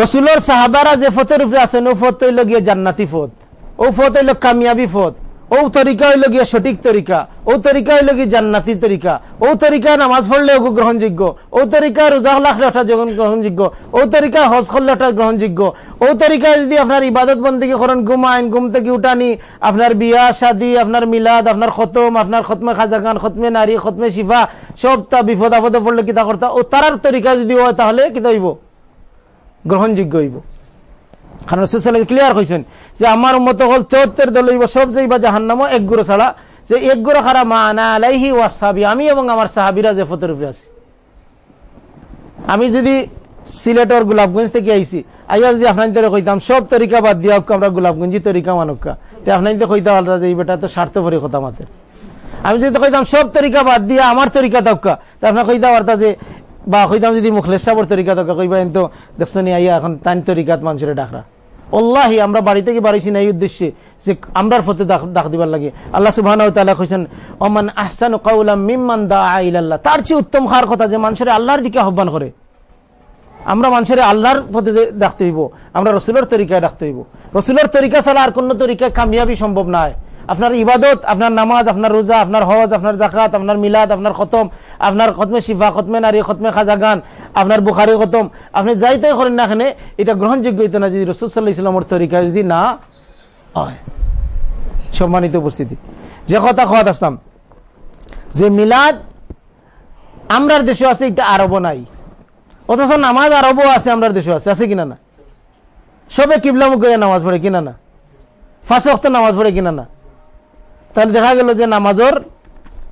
রসুলোর সাহাবারা যে ফতের উপরে আছেন ও ফত হইল গিয়ে জান্নাতি ফত ও ফত হইল কামিয়াবি ফত। ও তরিকা হইল গিয়ে সঠিক তরিকা, ও তরিকা হইল গিয়ে জান্নাতি তরিকা, ও তরিকা নামাজ পড়লে ওগু গ্রহণযোগ্য, ও তরিকা রোজা ওঠা যখন গ্রহণযোগ্য, ও তরিকা হজ করলে ওঠা গ্রহণযোগ্য, ও তরিকা যদি আপনার ইবাদত বন্দীকে করেন ঘুমাইন ঘুম থেকে উঠানি, আপনার বিয়া, শাদি, আপনার মিলাদ, আপনার খতম, আপনার খতমে খাজা খান, খতমে নারী, খতমে শিফা, সব তা বিপদ আপদে পড়লে কিতা করতা? ও তারার তরিকা যদি হয় তাহলে কিতা হইব? গ্রহণযোগ্য হইব। কারণ রসুল ক্লিয়ার হয়েছেন যে আমার মতো হল তেহত্তর দল হইব, সব যাইবা জাহান্নামো, এক গুরো ছাড়া। যে এক গুরো খারা মা আলাইহি ওয়াসাবি আমি এবং আমার সাহাবিরা যে ফতের উপরে আছি। আমি যদি সিলেটর গোলাপগঞ্জ থেকে আইছি, আইয়া যদি আপনার ধরে কইতাম, সব তরিকা বাদ দিয়া আমরা গোলাপগঞ্জি তরিকা মানক্কা তো আপনার যদি কইতে পারতা যে বেটা তো স্বার্থপরি কথা মাতের আমি যদি কইতাম, সব তরিকা বাদ দিয়া আমার তরিকা তক্কা তো আপনার কইতে পারতা যে বা কইতাম যদি মুখলেশ সাবর তরিকা তক্কা কইবা তো দেখছ নি আইয়া এখন তান তরিকাত মানুষের ডাকরা অল্লাহি, আমরা বাড়ি থেকে বাড়িছি না, এই উদ্দেশ্যে যে আমরার ফতে ডাক- দিবার লাগে। আল্লাহ সুবাহ কইছেন, ওমান আহসান কাউলাম মিম্মান দা আইলাল্লাহ তার চেয়ে উত্তম খার কথা যে মানুষের আল্লাহর দিকে আহ্বান করে। আমরা মানুষের আল্লাহর পথে যে ডাকতে হইব, আমরা রসুলের তরিকায় ডাকতে হইব। রসুলের তরিকা ছাড়া আর কোন তরিকায় কামিয়াবি সম্ভব নয় আপনার ইবাদত, আপনার নামাজ, আপনার রোজা, আপনার হজ, আপনার জাকাত আপনার মিলাদ, আপনার খতম, আপনার খতমে শিফা, খতমে নারী, খতমে খাজা গান আপনার বুখারি খতম। আপনি যাইতে করেন না এখানে এটা গ্রহণযোগ্য হইতো না যদি রসুল সাল্লাহ ইসলামের তরিকা যদি না হয়। সম্মানিত উপস্থিতি। যে কথা খাওয়াত আসতাম যে মিলাদ আমরার দেশে আছে, এটা আরবও নাই। অথচ নামাজ আরবও আছে, আমরার দেশে আছে। আছে কিনা না? সবে কিবলামুখ নামাজ পড়ে কিনা না? ফাঁস নামাজ পড়ে কিনা না? তাহলে দেখা গেল যে নামাজের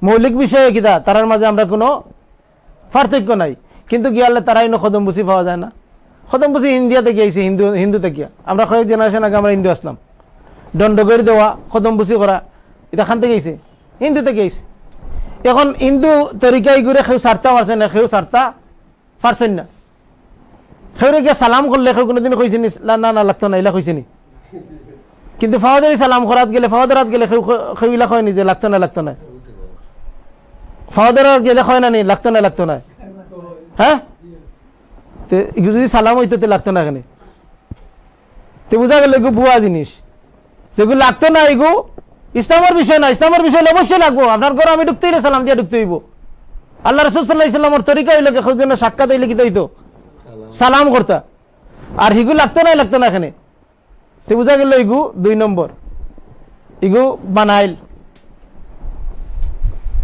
মৌলিক বিষয়ে কিতা তারার মাঝে আমরা কোনো পার্থক্য নাই। কিন্তু গিয়ালে তারা ইনো খদম পাওয়া যায় না। খদম বুসি ইন্ডিয়া থেকে হিন্দু হিন্দু থেকে আমরা কয়েক জেনারেশন আগে আমরা হিন্দু আসলাম। দণ্ডগরি দেওয়া খদম বুসি করা, এটা খান থেকে আইসে হিন্দু থেকে আইসে এখন হিন্দু তরিকাই করে সেও সারতা পারছে না সেও সারতা পারছেন না। সেউরে গিয়ে সালাম করলে সেও কোনোদিন কইছে নি না না না, লাগতো না, এলা কইছে নি। কিন্তু ফাওয়াদারি সালাম করাত গেলে ফাওয়াদারাত গেলে সেউলা কয় নি যে লাগতো না লাগতো না। ফাওয়াদারাত গেলে কয় না নি, লাগতো না লাগতো না। হ্যাঁ? তে যদি সালাম হইতো, তে লাগতো না এখানে তো বোঝা গেল এগু বুয়া জিনিস। যেগুলো লাগতো না এগু ইসলামের বিষয় না, ইসলামের বিষয় অবশ্যই লাগবো। আপনার ঘরে আমি ঢুকতে না, সালাম দিয়ে ঢুকতে হইব। আল্লাহ রসুল সাল্লাহ ইসলামের তরিকা হইলে সাক্ষাৎ হইলে কি হইতো? সালাম করতা। আর হিগু লাগতো না লাগতো না এখানে তো বোঝা গেল ইগু দুই নম্বর। ইগু বানাইল।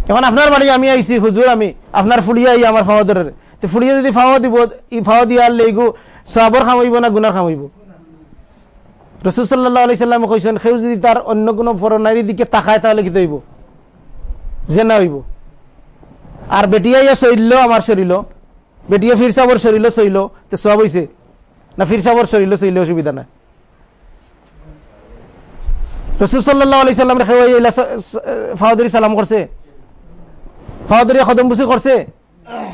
এখন আপনার বাড়ি আমি আইছি, হুজুর আমি, আপনার ফুলিয়া আই আমার ফাওয়া ধরে তো ফুলিয়া যদি ফাওয়া দিব, ই ফাওয়া দিয়ে আনলে ইগু সবর খামাইব না গুনার খামাইব? রসুল সাল্লাহ আলি সাল্লাম সেও যদি তার অন্য কোনো ফরনারীর দিকে তাকায় তাহলে কি হইব? জেনা হইব। আর বেটিয়া ইয়া শৈল আমার শরীর বেটিয়া ফির সাবর শরীর শৈল তো সব হইছে। না ফির সাবর শরীর শৈল অসুবিধা নাই। রসুল সালাম করছে? করছে?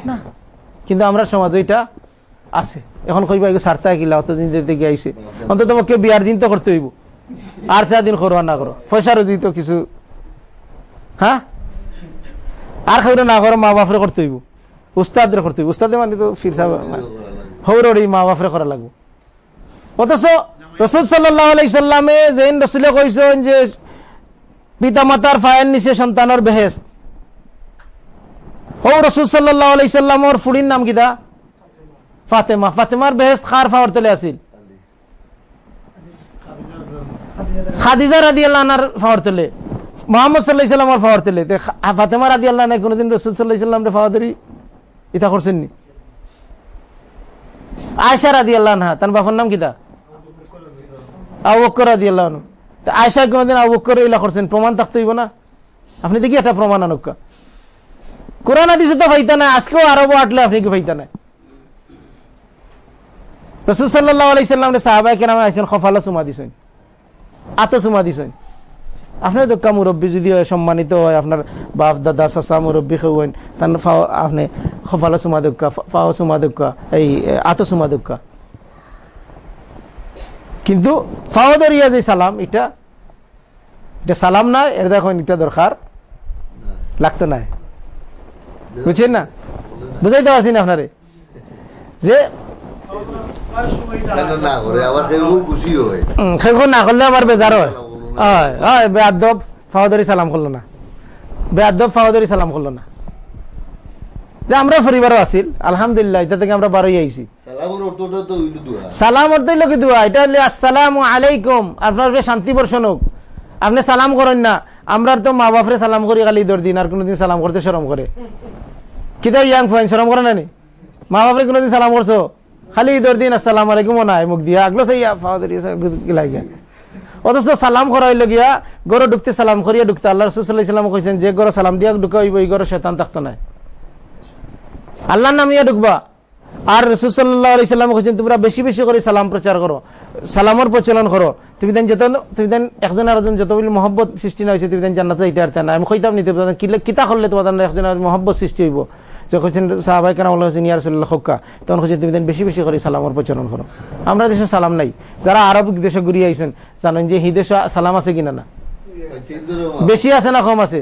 না। আছে। এখন কইবা এগুলো সারতা কে বিয়ার দিন তো করতে হইব। আর চার দিন করো না করো। পয়সা রোজি তো কিছু। হ্যাঁ? আর খাইলে না করো, মা বাপরে করতে হইব। উস্তাদরে করতে হইব। উস্তাদে মানে তো ফির সাহেব হৌরড়ি মা বাপরে করা লাগবো। অথচ রসুল সাল্লাহ আলাইসাল্লামে যেন রসুলে কইছেন যে পিতা মাতার ফায়ের নিচে সন্তানের বেহেস্ত ও রসুল সাল্লাহ আলাইসাল্লামর ফুড়ির নাম কিতা ফাতেমা। ফাতেমার বেহেস্ত খার ফাওয়ার তেলে আসিল খাদিজা রাদি আল্লাহর ফাওয়ার তেলে। মোহাম্মদ সাল্লাহ ইসলামর ফাওয়ার তেলে। ফাতেমা রাদি আল্লাহ নাই কোনোদিন রসুল সাল্লাহ ইসলামরে ফাওয়া ধরি ইতা করছেন নি আয়সা রাদি আল্লাহ তার বাপর নাম কিতা আবক্কর রাদি আল্লাহ তা আয়সা কোনোদিন আবক্কর ইলা করছেন? প্রমাণ থাকতে হইব না। আপনি দেখি একটা প্রমাণ আনুকা। কোরআন আদিস তো ফাইতা নাই, আজকেও আরবও আটলে আপনি কি ফাইতা নাই? রসুল সাল্লাহ আলাইসাল্লাম সাহাবাই কেন আইসেন খফালা চুমা দিছেন। আত চুমা দিছেন। আপনার দোকা মুরব্বী যদি হয়, সম্মানিত হয়, আপনার বাপ, দাদা, চাচা, মুরব্বী খেয়েন তার আপনি খফালা চুমা দোকা ফাও চুমা দোকা এই আত চুমা দোকা কিন্তু ফাও দরিয়া যে সালাম এটা এটা সালাম নাই এর দেখুন এটা দরকার। লাগতো নাই। বুঝছেন না? বুঝাইতে পারছি না আপনারে। যে সেখন না করলে আবার বেজার হয়। হয় বেআব ফাওয়াদারি সালাম করল না। বেআব ফাওয়াদারি সালাম করল না। যে আমরা পরিবারও আছিল আলহামদুলিল্লাহ এটা থেকে আমরা বারোই আইছি। সালাম অর্থ হইল কি দোয়া? এটা হলে আসসালাম আলাইকুম আপনার শান্তি বর্ষণ হোক আপনি সালাম করেন না আমরা তো মা বাপরে সালাম করি খালি ঈদের দিন আর কোনোদিন সালাম করতে সরম করে। কিতা ইয়াং ফাইন সরম করে নানি মা বাপরে কোনোদিন সালাম করছ? খালি ঈদের দিন আসসালাম আলাইকুম নাই মুখ দিয়া আগলো সেই গিয়া অথচ সালাম করা হইল গিয়া গরো ঢুকতে সালাম করিয়া ঢুকতে আল্লাহ রসুল্লাহ ইসলাম কইছেন যে গরো সালাম দিয়া ঢুকা হইব এই গরো শেতান থাকতো নাই। আল্লাহর নামিয়া ঢুকবা। আর রসুল্লাহ আলাইসাল্লাম কইছেন, তোমরা বেশি বেশি করে সালাম প্রচার করো, সালামর প্রচলন করো। তুমি দেন যত, তুমি দেন একজন আরেকজন যত বলি মহব্বত সৃষ্টি না হয়েছে তুমি দেন জান্নাতে যাইতে পারতে না। আমি কইতাম নিতে কিতা করলে তোমার একজন মহব্বত সৃষ্টি হইব? যখন সাহাবাই কেন বলা হয়েছে নিয়ার সাল্লাহ হক্কা তখন হচ্ছে তুমি দেন বেশি বেশি করে সালামর প্রচলন করো। আমরা দেশে সালাম নাই। যারা আরব দেশে ঘুরিয়ে আইছেন, জানেন যে হি দেশে সালাম আছে কিনা না? বেশি আছে না কম আছে?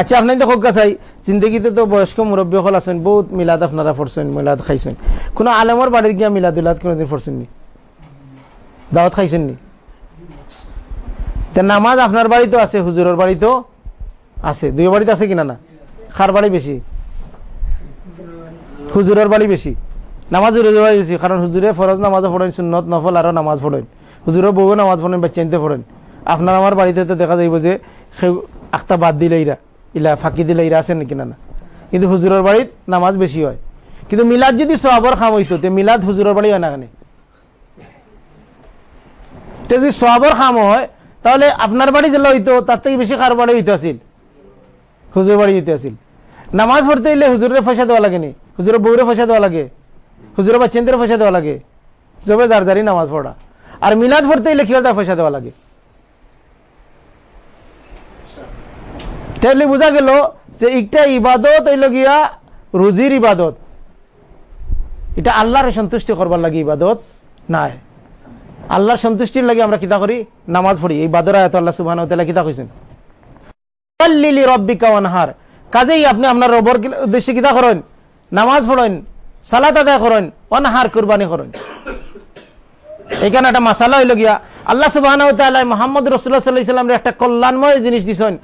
আচ্ছা আপনি তো চাই জিন্দগিতে তো বয়স্ক আছেন, বহুত মিলাদ আপনারা ফরছেন মিলাদ খাইছেন। কোনো আলেমর বাড়ির গিয়া মিলাদ উলাদ কোনোদিন ফরছেন নি? দাওয়াত খাইছেন নি? নামাজ আপনার বাড়িতেও আছে হুজুরের বাড়িতেও আছে। দুই বাড়িতে আছে কিনা না? খার বাড়ি বেশি হুজুরের বাড়ি বেশি নামাজ বাড়ি বেশি কারণ হুজুরে ফরজ নামাজও পড়েন সুন্নত নফল আরও নামাজ পড়েন হুজুরের বউ নামাজ পড়েন বাচ্চাইতে পড়েন আপনার আমার বাড়িতে তো দেখা যাইব যে আখতা বাদ দিলে ইলা ফাঁকি দিলে ইরা আছেন কিনা না কিন্তু হুজুরের বাড়িত নামাজ বেশি হয়। কিন্তু মিলাদ যদি সহাবর খাম হইতো, তে মিলাদ হুজুরের বাড়ি হয় না কেন? যদি সহাবর খাম হয়, তাহলে আপনার বাড়ি যে হইতো তার থেকে বেশি কার বাড়ি হইতে আসিল হুজুর বাড়ি হইতে আসিল নামাজ পড়তে হইলে হুজুরের পয়সা দেওয়া লাগে নি? হুজুরের বউরে পয়সা দেওয়া লাগে? হুজুরের বাচ্চেন্দ্রের পয়সা দেওয়া লাগে? জবে যার যারই নামাজ পড়া। আর মিলাদ পড়তে হইলে কি পয়সা দেওয়া লাগে? তাহলে বোঝা গেল যে একটা ইবাদত হইল গিয়া রুজির ইবাদত। এটা আল্লাহর সন্তুষ্টি করবার লাগে ইবাদত নাই। আল্লাহর সন্তুষ্টির লাগে আমরা কিতা করি? নামাজ পড়ি। এই বাদর আয়াত আল্লাহ সুবহান কিতা কইছেন? লিলি রব্বিকা ওয়ানহার। কাজেই আপনি আপনার রবর উদ্দেশ্যে কিতা করেন? নামাজ পড়েন, সালাত আদায় করেন অনাহার কুরবানি করেন। এখানে একটা মাসালা হইল গিয়া আল্লাহ সুবাহ মোহাম্মদ রসুল্লাহ সাল্লাহ একটা কল্যাণময় জিনিস দিছেন।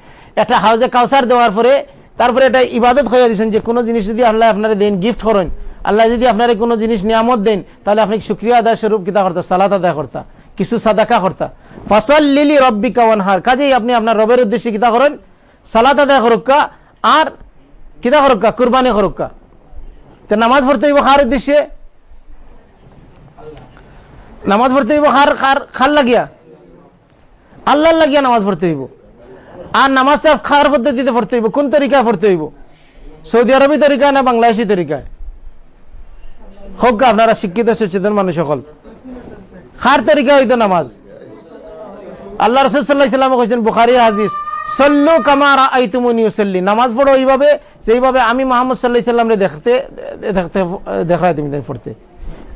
একটা হাউজে কাউসার দেওয়ার পরে, তারপরে এটা ইবাদত হয়ে দিছেন যে কোনো জিনিস যদি আল্লাহ আপনারা দেন গিফট করেন। আল্লাহ যদি আপনারা কোনো জিনিস নিয়ামত দেন, তাহলে আপনি সুক্রিয়া আদায় স্বরূপ কিতা করতা? সালাত আদায় করতা। কিছু সাদাকা করতা। ফসল লিলি রব্বিকা ওয়ানহার। কাজেই আপনি আপনার রবের উদ্দেশ্যে কিতা করেন? সালাত আদায় করুকা আর কিতা করুকা কুরবানি করুকা তো নামাজ পড়তে হইব খার উদ্দেশ্যে? নামাজ পড়তে হইব খার খার খার লাগিয়া আল্লাহ লাগিয়া নামাজ পড়তে হইব আর নামাজটা খার পদ্ধতিতে পড়তে হইব কোন তরিকায় পড়তে হইব সৌদি আরবি তরিকায় না বাংলাদেশি তরিকায় হোক আপনারা শিক্ষিত সচেতন মানুষ সকল খার তরিকা হইতো নামাজ আল্লাহ রসুল সাল্লাহ ইসলামে কৈছেন বুখারি হাজিস সল্লু কামার আইতুমনি সল্লি নামাজ পড়ো এইভাবে যেইভাবে আমি মোহাম্মদ সাল্লাহ ইসলামরে দেখতে দেখতে দেখায় তুমি পড়তে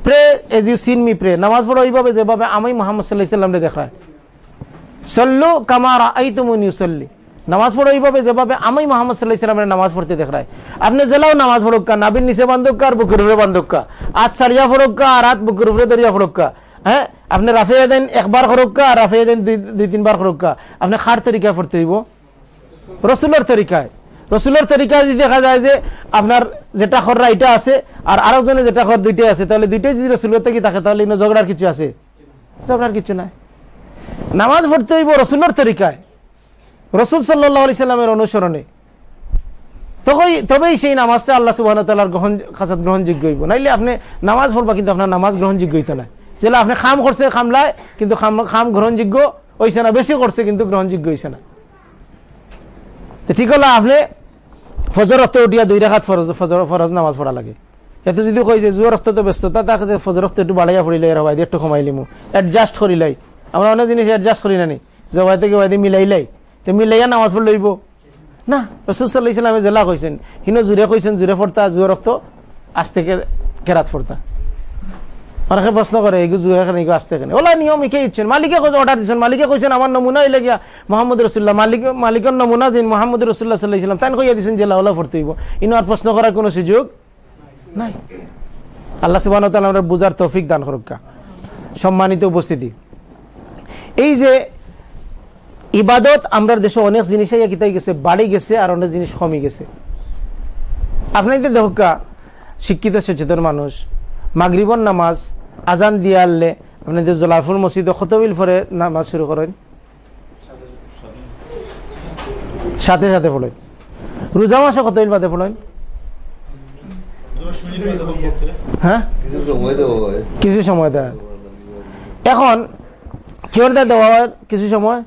pray as you seen me pray নামাজ পড়ো এইভাবে যেভাবে আমি মোহাম্মদ সাল্লাহ ইসলামরে দেখায় সল্লু কামার আইতুমনি সল্লি নামাজ পড়ো এইভাবে যেভাবে আমি মোহাম্মদ সাল্লাহ ইসলামের নামাজ পড়তে দেখায় আপনি জেলাও নামাজ পড়ুকা নাবিন নিচে বান্ধবকা আর বুকুর উপরে বান্ধবকা আজ সারিয়া ফড়ুকা আর হাত বুকুর উপরে দরিয়া ফড়ুকা হ্যাঁ? আপনি রাফে দেন একবার খরক্কা আর রাফে দেন দুই তিনবার খরক্কা আপনি খার তরিকায় পড়তে হইব। রসুলের তরিকায়। রসুলের তরিকায় যদি দেখা যায় যে আপনার যেটা খররা এটা আছে আর আরেকজনে যেটা খর দুইটাই আছে, তাহলে দুইটাই যদি রসুলের থেকে থাকে, তাহলে ইনো ঝগড়ার কিছু আছে? ঝগড়ার কিছু নাই। নামাজ পড়তে হইব রসুলের তরিকায়। রসুল সাল্লাহ সাল্লামের অনুসরণে। তখন তবেই সেই নামাজটা আল্লাহ সুবাহ তাল্লার গ্রহণ খাসাত গ্রহণযোগ্য হইব। নাইলে আপনি নামাজ পড়বা, কিন্তু আপনার নামাজ গ্রহণযোগ্য হইতে না। যেটা আপনি খাম করছে, খামলায়, কিন্তু খাম খাম গ্রহণযোগ্য হয়েছে না বেশি করছে, কিন্তু গ্রহণযোগ্য হয়েছে না। তো ঠিক হলো আপনি ফজর রক্ত উঠিয়া দুই রেখাত ফরজ ফজর ফরজ নামাজ পড়া লাগে। এত যদি কই যে জুয়ার রক্ত ব্যস্ততা, তাকে ফজর রক্ত একটু বাড়াইয়া পড়িলাই আর ভাই একটু কমাইলি মু অ্যাডজাস্ট করিলাই আমরা অনেক জিনিস অ্যাডজাস্ট করি না নি যে ভাই থেকে ভাই মিলাইলাই তো মিলাইয়া নামাজ পড় লইব। না রসুল ইসলামে জেলা কইছেন হিনো জুড়ে কইছেন জুড়ে ফোরতা জুয়ার রক্ত আজ থেকে কেরাত ফোরতা অনেকে প্রশ্ন করে এগুলো জুয়া এখানে আসতে এখানে। ওলা নিয়ম ইকে ইচ্ছেন মালিকে অর্ডার দিচ্ছেন। মালিকে কইছেন, আমার নমুনা হইলে গিয়া মোহাম্মদ রসুল্লাহ মালিক, মালিকের নমুনা দিন মোহাম্মদ রসুল্লাহ সাল্লাহ ইসলাম তাই কইয়া দিচ্ছেন জেলা ওলা ভর্তি হইব। ইনো আর প্রশ্ন করার কোনো সুযোগ নাই। আল্লাহ সুবাহ আমরা বুঝার তৌফিক দান হরক্কা সম্মানিত উপস্থিতি। এই যে ইবাদত আমরা দেশে অনেক জিনিসে কিতাই গেছে, বাড়ি গেছে আর অনেক জিনিস কমে গেছে। আপনাদের দেখা শিক্ষিত, সচেতন মানুষ মাগরিবন নামাজ, আজান দিয়ে আনলে আপনাদের জলাফুল মসজিদে খতবিল পরে নামাজ শুরু করেন। সাথে সাথে পড়েন। রোজা মাসে খতবিল বাদে পড়েন। হ্যাঁ? কিছু সময় দেয়। এখন দেয় দেওয়া হয়, কিছু সময়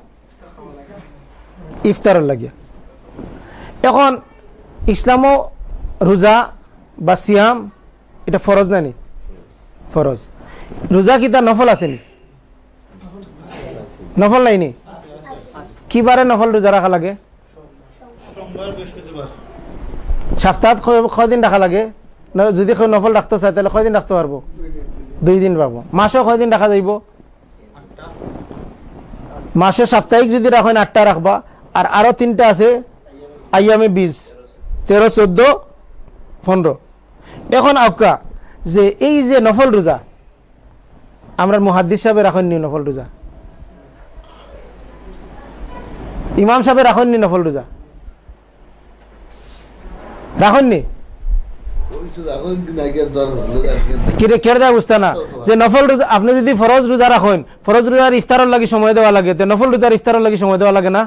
ইফতারের লাগিয়া। এখন ইসলামও রোজা বা সিয়াম, এটা ফরজ নানি ফরজ। রোজা কি তার নফল আসেনি নফল নাইনি কি বারে নফল রোজা রাখা লাগে? সপ্তাহ কয়দিন রাখা লাগে? যদি নফল রাখতে চায়, তাহলে কয়দিন রাখতে পারব দুই দিন পাবো মাসও কয়দিন রাখা যাইব মাসে সাপ্তাহিক যদি রাখেন আটটা রাখবা আর আরও তিনটা আছে আইয়ামে বিশ তেরো চোদ্দ পনেরো এখন আউকা যে এই যে নফল রোজা, আমরা মহাদ্দিস সাহেব রাখেননি নফল রোজা। ইমাম সাহেব রাখেননি নফল রোজা। রাখেননি? বুঝতে না? যে নফল রোজা, আপনি যদি ফরজ রোজা রাখেন, ফরজ রোজার ইফতারের লাগে সময় দেওয়া লাগে নফল রোজার ইফতারের লাগে সময় দেওয়া লাগে না?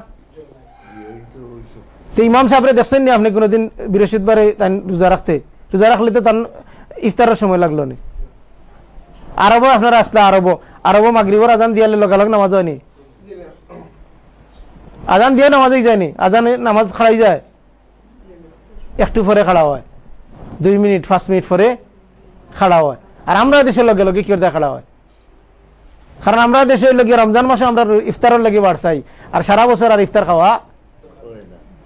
তো ইমাম সাহেবরে দেখছেন নি আপনি কোনোদিন বৃহস্পতিবারে রোজা রাখতে? রোজা রাখলে তো তার ইফতারের সময় লাগল নি। আরবও আপনারা আসলে আরবও। আরবও মাগরিবর আজান দিয়ালে লগালগ নামাজ হয়নি। আজান দিয়ে নামাজই যায়নি আজান নামাজ খাড়াই যায়। একটু পরে খাড়া হয়। দুই মিনিট পাঁচ মিনিট পরে খাড়া হয়। আর আমরা দেশের লগে লগে কি করে খাড়া হয়? কারণ আমরা দেশের লগে রমজান মাসে আমরা ইফতারের লগে বাড়ছাই। আর সারা বছর আর ইফতার খাওয়া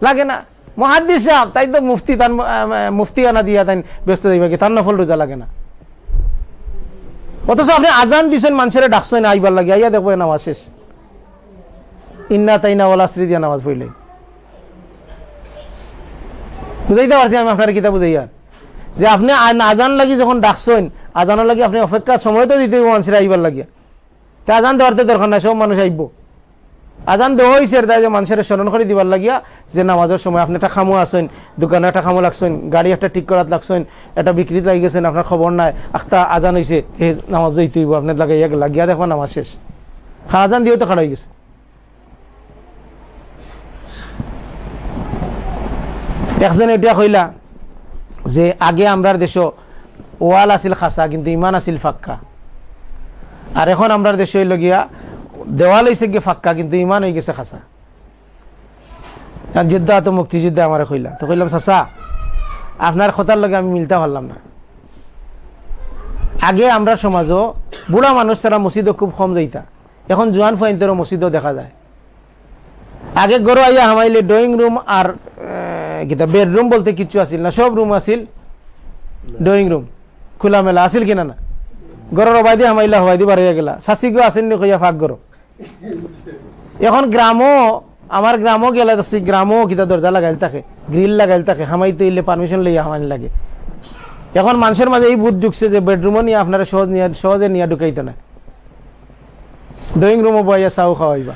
লাগে না। মহাদ্দিস সাহেব, তাই তো মুফতি তার মুফতি আনা দিয়া তাই ব্যস্ত যাইবা কি? তার নফল রোজা লাগে না। অথচ আপনি আজান দিছেন, মানুষের ডাকছেন, আইবার লাগে, আইয়া দেখব নামাজ শেষ। ইন্না তাইনা ওলা শ্রী দিয়া নামাজ পড়লেন। বুঝাইতে পারছি আমি আপনার কিতাব বুঝাইয়ার যে আপনি আজান লাগি যখন ডাকছেন, আজানের লাগি আপনি অপেক্ষা সময় তো দিতে মানুষের আইবার লাগিয়া। তা আজান দেওয়ার তো দরকার নাই, সব মানুষ আইব। আজান দেওয়া হয়েছে তাই যে মানুষের স্মরণ করে দিবার লাগিয়া যে নামাজের সময় আপনি একটা খামো আছেন, দোকানে একটা খামো লাগছেন, গাড়ি একটা ঠিক করাত লাগছেন, একটা বিক্রিত লাগি গেছেন, আপনার খবর নাই, আখতা আজান হয়েছে হে নামাজ হইব, আপনার লাগে লাগিয়া দেখবা নামাজ শেষ। খা আজান দিয়েও তো খাড়া হয়ে গেছে। একজন এটা কইলা যে আগে আমরার দেশ ওয়াল আছিল খাসা, কিন্তু ইমান আছিল ফাক্কা। আর এখন আমরার দেশ হইল গিয়া দেওয়াল হয়েছে গিয়ে ফাক্কা, কিন্তু ইমান হয়ে গেছে খাসা। যুদ্ধ তো মুক্তিযুদ্ধে আমার কইলা। তো কইলাম, চাচা, আপনার কথার লগে আমি মিলতে পারলাম না। আগে আমরা সমাজও বুড়া মানুষ ছাড়া মসজিদও খুব কম যাইতা। এখন জোয়ান ফাইনতেরও মসজিদও দেখা যায়। আগে গরু আইয়া হামাইলে ড্রয়িং রুম আর কিতা বেডরুম বলতে কিচ্ছু আসিল না, সব রুম আসিল ড্রয়িং রুম। খোলামেলা আসিল কিনা না? গরর অবাই দিয়ে হামাইলা হবাই দিয়ে বাড়িয়া গেলা। শাসি গো আসেননি কইয়া ফাঁক গরো। এখন গ্রামও, আমার গ্রামও গেলে গ্রামও কিতা দরজা লাগাইল থাকে গ্রিল লাগাইল থাকে হামাইতে ইলে পারমিশন লইয়া হামাইন লাগে। এখন মানুষের মাঝে এই বুধ ঢুকছে যে বেডরুমও নিয়ে আপনারা সহজ নিয়ে, সহজে নিয়ে ঢুকাইতো না ড্রয়িং রুমও বইয়া চাও খাওয়াইবা।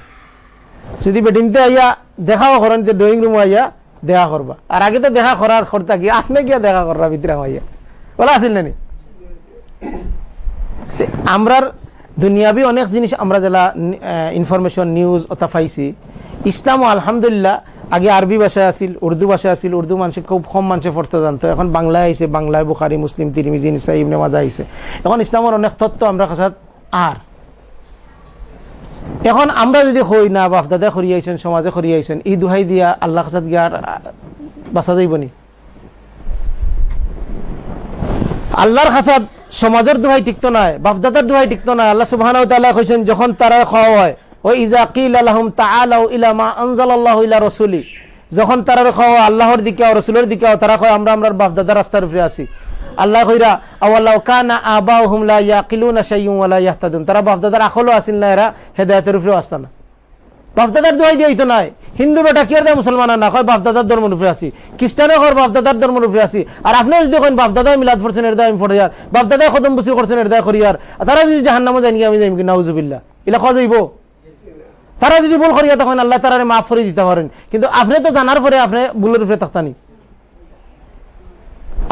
যদি বেডিনতে আইয়া দেখাও করেন যে ড্রয়িং রুম আইয়া দেখা করবা আর আগে তো দেখা করার খরতা কি? আসলে গিয়া দেখা করবা ভিতরে আইয়া বলা আসিল না আমরার দুনিয়াবি অনেক জিনিস আমরা যেটা ইনফরমেশন নিউজ অথা পাইছি। ইসলামও আলহামদুলিল্লাহ, আগে আরবি ভাষায় আছিল, উর্দু ভাষায় আছিল, উর্দু মানুষের খুব কম মানুষের পড়তে জানতো। এখন বাংলায় আইছে, বাংলায় বুখারি, মুসলিম, তিরিমিজি নিসা ইবনে মাজা আইছে। এখন ইসলামের অনেক তত্ত্ব আমরা কাছাত আর। এখন আমরা যদি হই না বাপ দাদা খরিয়াইছেন সমাজে খরিয়াইছেন ই দুহাই দিয়া আল্লাহ কাছাত গিয়া বাঁচা যাইব নি আল্লাহর খাসাদ সমাজের দোহাই টিকতো নাই, বাপদাদার দোহাই টিকতো নাই। আল্লাহ সুবাহ কৈছেন যখন তারা খাওয়া হয়, ওই ইজা কিল আলহম তাআলাউ ইলা মা আনজালাল্লাহু ইলা রাসূলি। যখন তারা খাওয়া আল্লাহর দিকে রসুলের দিকে তারা কয় আমরা আমরা বাপদাদার রাস্তার উপরে আছি। আল্লাহ কইরা আওয়াল্লাহ কানা আবাউহুম লা ইয়াকিলুনা শাইউন ওয়া লা ইয়াহতাদুন। তারা বাপদাদার আকলও আসিল না, এরা হেদায়েতের উপরে আসতা না। বাপদাদার দোয়াই দিয়ে তো নাই। হিন্দু বেটা কি দেয় মুসলমান না? কয়, বাপদাদার ধর্মের উপরে আসি খ্রিস্টানও কর বাপদাদার ধর্মের উপরে আসি আর আপনি যদি করেন বাপদাদাই মিলাদ করছেন এর দায় ফোর ইয়ার বাপদাদাই খতম বুসি করছেন, এর দায় করিয়ার তারা যদি জাহান নামে জানি আমি যাইম নাউজুবিল্লা ইলা খাওয়া যাইব? তারা যদি ভুল করিয়া তখন আল্লাহ তারা মাফ করে দিতে পারেন। কিন্তু আপনি তো জানার পরে আপনি ভুলের উপরে থাকতানি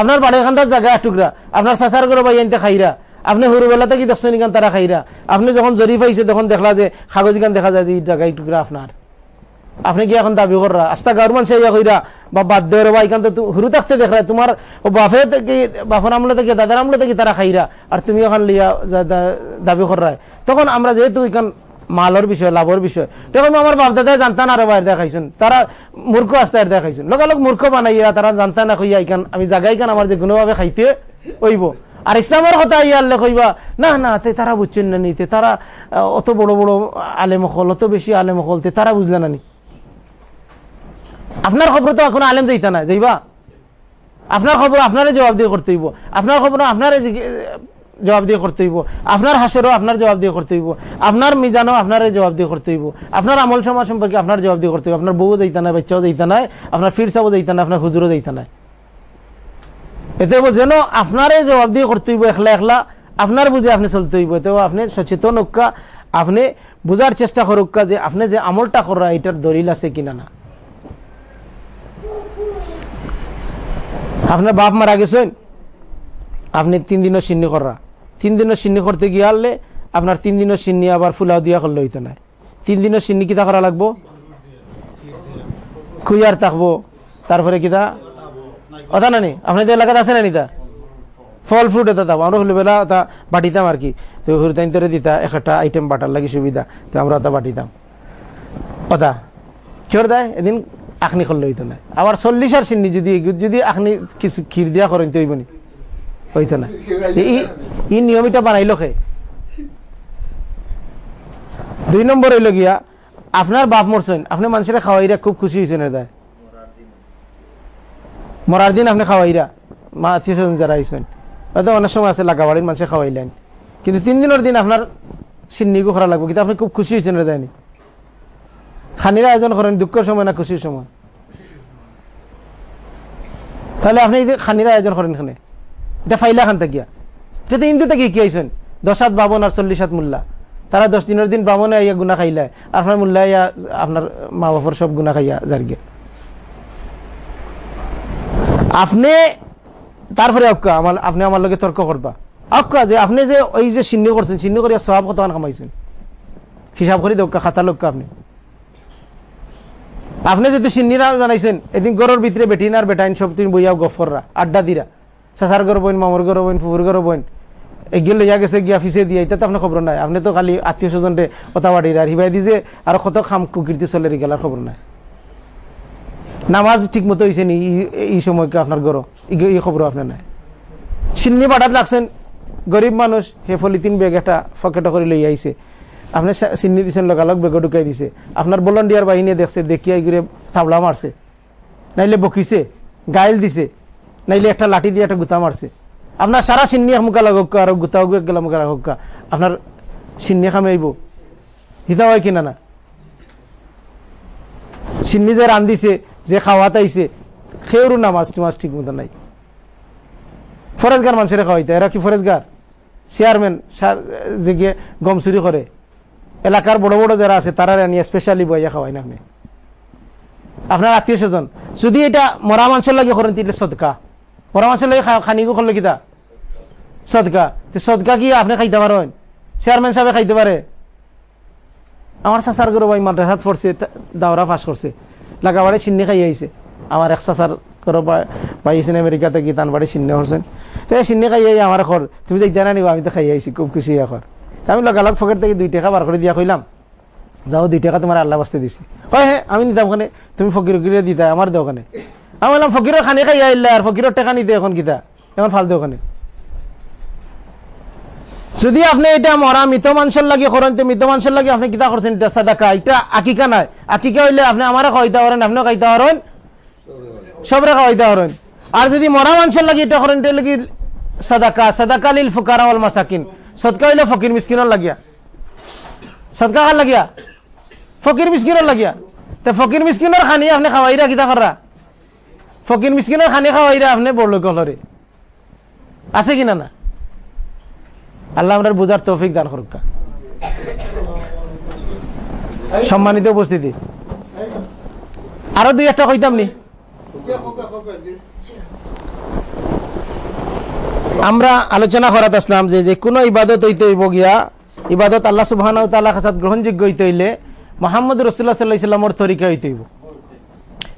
আপনার বাড়ি খান্দার জায়গা, টুকরা। আপনার চাচার করে বাই আনতে খাইরা। আপনি সরুবেলাতে কি দেখছেন গান তারা খাইরা আপনি যখন জরি পাইছে, তখন দেখলা যে কাগজ গান দেখা যায় এই জায়গায় টুকরা আপনার আপনি কি এখন দাবি কররা আস্তা গাউরমান সে কইরা বা বাধ্য বা এখান তো হুরু থাকতে দেখরা তোমার বাফে থেকে বাফর আমলে থেকে দাদার আমলে থেকে তারা খাইরা আর তুমি এখন লিয়া দাবি কররা তখন আমরা যেহেতু এখান মালর বিষয় লাভর বিষয়, তখন আমার বাপ দাদা জানতা না আর দেখাইছেন তারা মূর্খ আস্তে দেখাইছেন লগালগ মূর্খ বানাইয়া তারা জানতা না কইয়া ইখান আমি জাগাই কান আমার যে কোনোভাবে খাইতে ওইব আর ইসলামের কথা ইয়ারলে কইবা না না, তে তারা বুঝছেন না নিতে তারা অত বড় বড় আলেম হল অত বেশি আলেম হল তে তারা বুঝলে না নি। আপনার খবর তো এখন আলেম যাইতা না যাইবা আপনার খবর আপনারে জবাব দিয়ে করতে হইব, আপনার খবর আপনারে জবাব দিয়ে করতে হইব, আপনার হাসেরও আপনার জবাব দিয়ে করতে হইব, আপনার মিজানও আপনার জবাব দিয়ে করতে হইব, আপনার আমল সমাজ সম্পর্কে আপনার জবাব দিয়ে করতে হইব, আপনার বউ যাইতা নাই, বাচ্চাও যাইতা নাই, আপনার ফিরসাও যাইতা নাই, আপনার হুজুরও যাইতা নাই। এতে যেন আপনারে জবাব দিয়ে করতে হইব একলা একলা। আপনার বুঝে আপনি চলতে হইব। এতে আপনি সচেতন হোক্কা আপনি বুঝার চেষ্টা করুকা যে আপনি যে আমলটা করা এটার দলিল আছে কিনা না। আপনার বাপ মারা গেছেন, আপনি তিন দিনের সিন্নি করা তিন দিনের সিন্নি করতে গিয়ে আনলে আপনার তিন দিনের সিন্নি আবার ফুলাও দিয়া করলে হইতে নাই তিন দিনের সিন্নি কিতা করা লাগবো? খুইয়ার থাকব। তারপরে কিতা? অতা নানি আপনাদের এলাকাতে আছে না নিতা ফল ফ্রুট এটা দাম। আমরা হলে তা বাটিতাম আর কি। তো হুরতাইন তরে দিতা একটা আইটেম বাটার লাগি সুবিধা। তো আমরা তা বাটিতাম অতা কিয়র দেয় এদিন আখনি করলে হইতো না আবার চল্লিশ আর সিন্নি যদি যদি আখনি কিছু ক্ষীর দিয়া করেন তো হইবনি হইতো না ই নিয়মিত বানাইল খে দুই নম্বর হইল গিয়া আপনার বাপ মরছেন আপনি মানুষের খাওয়াইরা খুব খুশি হয়েছেন এদায় মরার দিন আপনি খাওয়াইরা মা আত্মীয় স্বজন যারা আইসেন হয়তো অনেক সময় আছে লাগাবাড়ির মানুষে খাওয়াইলেন। কিন্তু তিন দিনের দিন আপনার সিন্নিগু করা লাগবে। কিন্তু আপনি খুব খুশি হয়েছেন রে দেয়নি খানির আয়োজন করেন, দুঃখের সময় না খুশির সময়? তাহলে আপনি খানির আয়োজন করেন এখানে, এটা ফাইলা খান থাকিয়া এটা তো ইন্দু থেকে কি আইসেন দশ হাত বাবন আর চল্লিশ হাত মূল্যা তারা দশ দিনের দিন বামনে আইয়া গুনা খাইলায় আপনার ইয়া আপনার মা বাপর সব গুনা খাইয়া যারগে আপনি তারপরে অক্কা, আমার, আপনি আমার লগে তর্ক করবা। অক্কা, যে আপনি যে ওই যে চিহ্ন করছেন চিহ্ন করিয়া সব কত কামাইছেন? হিসাব করে দেওকা খাতা লোক আপনি। আপনি যদি সিন্নিরা জানাইছেন, এদিন গরুর ভিতরে বেটিন আর বেটাইন সব তিন বইয়াও গফররা, আড্ডা দিরা। চাচার গর বইন, মামর গর বইন, ফুফুর গর বইন, এগিয়ে লইয়া গেছে, গিয়া ফিসে দিয়ে এটা তো আপনার খবর নাই। আপনি তো খালি আত্মীয় স্বজনরে কথা বাড়ির হিবাই দিয়ে আর কত খাম কুকীর্তি চলে গেলার খবর নাই। নামাজ ঠিক মতো হয়েছে নি এই সময়কে আপনার গরো। এই খবর আপনার নাই। সিন্নি বাটাত লাগছেন, গরিব মানুষ, হে ফলিতিন বেগ একটা ফকেটা করে লই আইছে। আপনি সা- সিন্নি দিছেন, লগালগ বেগ ঢুকাই দিছে। আপনার ভলন্টিয়ার বাহিনী দেখছে, দেখিয়া ঘুরে থাবলা মারছে। নাইলে বকিছে, গাইল দিছে, নাইলে একটা লাঠি দিয়ে একটা গুতা মারছে। আপনার সারা সিন্নি মুখা লাগুক আর গুতা গেলা মুখা লাগুক আপনার সিন্নি খামে আইব। হিতা হয় কিনা না? সিন্নি যে রান্দিছে যে খাওয়াত আইছে খেয়েরও নামাজ টুমাজ ঠিক মতো নাই। ফরেজগার মানুষের খাওয়াইতে এরা কি ফরেজগার? চেয়ারম্যান যে গিয়ে গম চুরি করে। এলাকার বড় বড় যারা আছে, তারা নিয়ে স্পেশালি বইয়া খাওয়াই না আপনি। আপনার আত্মীয় স্বজন, যদি এটা মরা মাংসের লাগে করেন, তাহলে সদকা। মরা মাংসের লাগে খানিগো করলে কিতা সদকা। তো সদকা কি আপনি খাইতে পারেন? চেয়ারম্যান সাহেব খাইতে পারে। আমার চাচার গরু ভাই মাদ্রাসাত পড়ছে দাওরা পাস করছে। লাগাবাড়ি চিন্নি খাই আইছে আমার এক চাচার গরু পাইছেন আমেরিকাতে গিয়ে তান বাড়ি চিন্নি করছেন তো এই চিন্নি খাই আই আমার খর তুমি যাই জানা নিবা, আমি তো খাই আইছি খুব খুশি এখন আমি লগালগ ফকেট থেকে দুই টাকা বার করে দিয়া কইলাম যাও, দুই টাকা তোমার আল্লাহ বাস্তে দিছি। হয় হ্যাঁ আমি নিতাম ওখানে তুমি ফকির উকিরে দিতা আমার দে ওখানে আমি বললাম ফকিরের খানি খাই আইলে আর ফকিরের টাকা নিতে এখন কিতা, এখন ফাল দে ওখানে যদি আপনি এটা মরা মৃত মানুষের লাগে করেন, তো মৃত মানুষের লাগে আপনি কিতা করছেন? এটা সাদাকা। এটা আকিকা নাই। আকিকা হইলে আপনি আমারে খাইতে পারেন আপনিও খাইতে পারেন সবরে খাওয়াইতে পারেন আর যদি মরা মানুষের লাগে এটা করেন, এটা লাগি সাদাকা। সাদাকা লিল ফুকারা ওয়াল মাসাকিন। সদকা হইলে ফকির মিসকিনের লাগিয়া। সদকা কার লাগিয়া? ফকির মিসকিনের লাগিয়া। তে ফকির মিসকিনের খানি আপনি খাওয়াইরা কিতা করা ফকির মিসকিনের খানি খাওয়াইরা আপনি বড় লোক হলরে। আছে কিনা না? আল্লাহ আমরা বুঝার তৌফিক দান করুক। সম্মানিত উপস্থিতি। আরও দুই একটা কইতাম নি? আমরা আলোচনা করাত আসলাম যে যে কোনো ইবাদত হইতে হইব গিয়া, ইবাদত আল্লাহ সুবাহ কাছাত গ্রহণযোগ্য হইতে হইলে মোহাম্মদ রসুল্লাহ সাল্লাহ ইসলামর তরিকা হইতে হইব।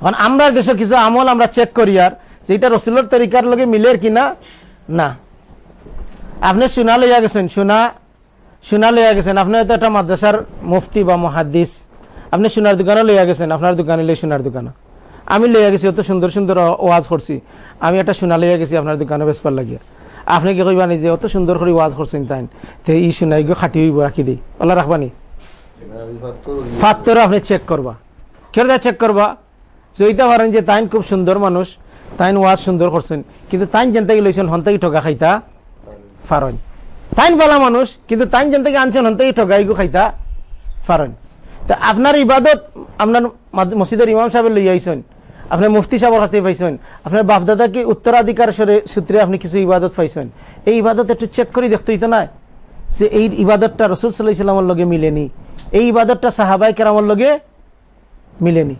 এখন আমরা দেশের কিছু আমল আমরা চেক করি আর যে এটা রসুলের তরিকার লগে মিলের কিনা? না। আপনি সোনা লইয়া গেছেন সোনা সোনা লইয়া গেছেন। আপনি হয়তো একটা মাদ্রাসার মুফতি বা মহাদ্দিস। আপনি সোনার দোকানে লইয়া গেছেন, আপনার দোকানে লই সোনার দোকানে। আমি লইয়া গেছি, অত সুন্দর সুন্দর ওয়াজ করছি। আমি একটা সোনা লইয়া গেছি আপনার দোকানে বেসপার লাগিয়া। আপনি কি কইবানি যে অত সুন্দর করে ওয়াজ করছেন তাই তে ই সোনাই গো খাটি হইব, রাখি দিই। ওলা রাখবানি। ফাত্তর আপনি চেক করবা। কেউ চেক করবা? জয়িতা পারেন যে তাইন খুব সুন্দর মানুষ, তাইন ওয়াজ সুন্দর করছেন। কিন্তু তাইন যেন থেকে লইছেন, হন ঠকা খাইতা। ফারন। তাইন বলা মানুষ, কিন্তু তাইন যেন থেকে আনছেন হন থেকে ঠগাই গো খাইতা ফারন। তা আপনার ইবাদত আপনার মসজিদের ইমাম সাহেব লই আইছেন, আপনার মুফতি সাহেবের কাছ পাইছেন, আপনার বাপদাদা কি উত্তরাধিকার সূত্রে আপনি কিছু ইবাদত পাইছেন? এই ইবাদত একটু চেক করে দেখতে হইতো না? যে এই ইবাদতটা রসুল সাল্লাহ ইসলামের লগে মিলেনি। এই ইবাদতটা সাহাবাই কেরামের লগে মিলেনি।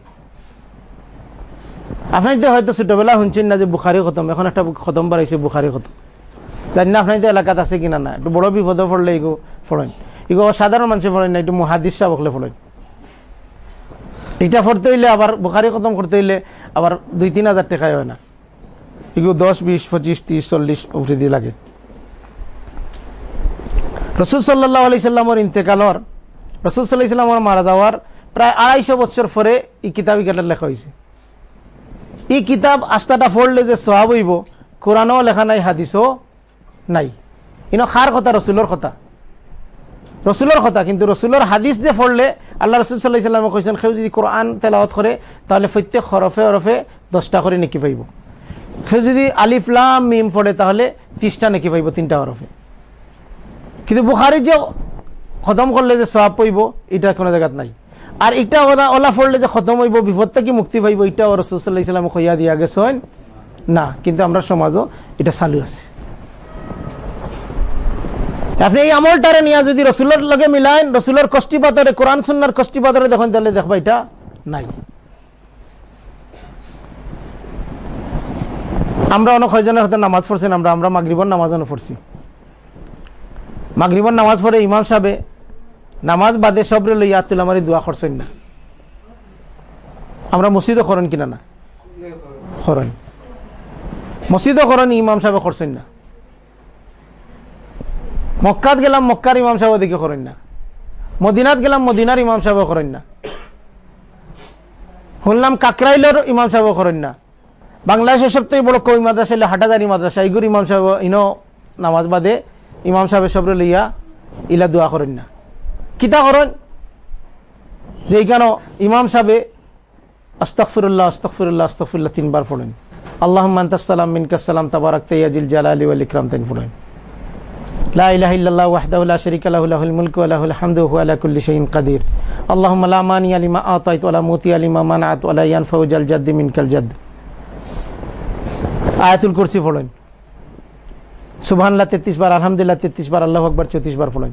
আপনি তো হয়তো ছোটবেলা শুনছেন না যে বুখারি খতম, এখন একটা খতম বাড়াইছে বুখারি খতম। জানি না আপনার এলাকাত আছে কিনা না একটু বড় বিপদে পড়লে এগো ফড়েন এগো সাধারণ মানুষে ফড়েন না একটু মহাদিস সাবকলে ফড়েন এটা পড়তে হইলে আবার বুখারি খতম করতে হইলে আবার দুই তিন হাজার টাকায় হয় না এগুলো দশ বিশ পঁচিশ তিরিশ চল্লিশ উঠে দিয়ে লাগে রসুল সাল্লাহ আলি সাল্লামর ইন্তেকালর রসুল সাল্লাহ ইসলামর মারা যাওয়ার প্রায় আড়াইশো বছর পরে এই কিতাবই কাটার লেখা হয়েছে এই কিতাব আস্তাটা পড়লে যে সোহাব হইব কোরআনও লেখা নাই হাদিসও নাই। ইনো খার কথা রসুলোর কথা। রসুলোর কথা, কিন্তু রসুলোর হাদিস যে পড়লে আল্লাহ রসুল সাল্লাহ ইসলামে কৈছেন সেও যদি কোরআন তেলাওয়াত করে তাহলে প্রত্যেক হরফে হরফে দশটা করে নেকি পাইব সে যদি আলিফলাম মিম পড়ে তাহলে ত্রিশটা নেকি পাইব তিনটা হরফে কিন্তু বুখারির যে খতম করলে যে সব পাইব এটা কোনো জায়গাত নাই। আর এটা ওলা ওলা পড়লে যে খতম হইব, বিপদ থেকে মুক্তি পাইব এটা রসুল্লাহ ইসলাম খইয়া দিয়া গেছেন না, কিন্তু আমরা সমাজও এটা চালু আছে। আপনি এই আমলটারে নিয়ে যদি রসুলের লগে মিলাইন, রসুলের কষ্টি পাতরে কোরআন সুন্নার কষ্টি পাতরে দেখেন, তাহলে দেখবা এটা নাই। আমরা অনেক কয়জনের হয়তো নামাজ পড়ছেন আমরা আমরা মাগরিবর নামাজ অনেক পড়ছি। মাগরিবর নামাজ পড়ে ইমাম সাহেবে নামাজ বাদে সবরে লইয়া তুল আমার দোয়া করছেন না। আমরা মসজিদও করেন কিনা না? করেন। মসজিদও করেন, ইমাম সাহেবে করছেন না। মক্কাত গেলাম, মক্কার ইমাম সাহেব দেখে করেন না। মদিনাত গেলাম, মদিনার ইমাম সাহেব করেন না। শুনলাম কাকরাইলের ইমাম সাহেব করেন না। বাংলাদেশের সবথেকে বড় কই মাদ্রাসা হলে হাটাদারি মাদ্রাসা। ইগুর ইমাম সাহেব, ইনো নামাজ বাদে ইমাম সাহেব সবরে লইয়া ইলা দোয়া করেন না। কিতা করেন? যে কেন ইমাম সাহেবে আস্তফিরুল্লাহ আস্তফিরুল্লাহ আস্তফিরুল্লাহ তিনবার পড়েন। আল্লাহ মান্তাসালাম মিনকাসালাম তাবারাক তাইয়াজিল জালালি ওয়াল ইকরাম তাইন পড়েন। لا إله إلا الله وحده لا شريك له له الملك وله الحمد وهو على كل شيء قدير اللهم لا مانع لما أعطيت ولا موتي لما منعت ولا ينفع جل منك الجد আয়াতুল কুরসি পড়েন। সুবহানাল্লাহ তেত্রিশ বার, আলহামদুলিল্লাহ আল্লাহ আকবার চৌত্রিশ বার পড়েন।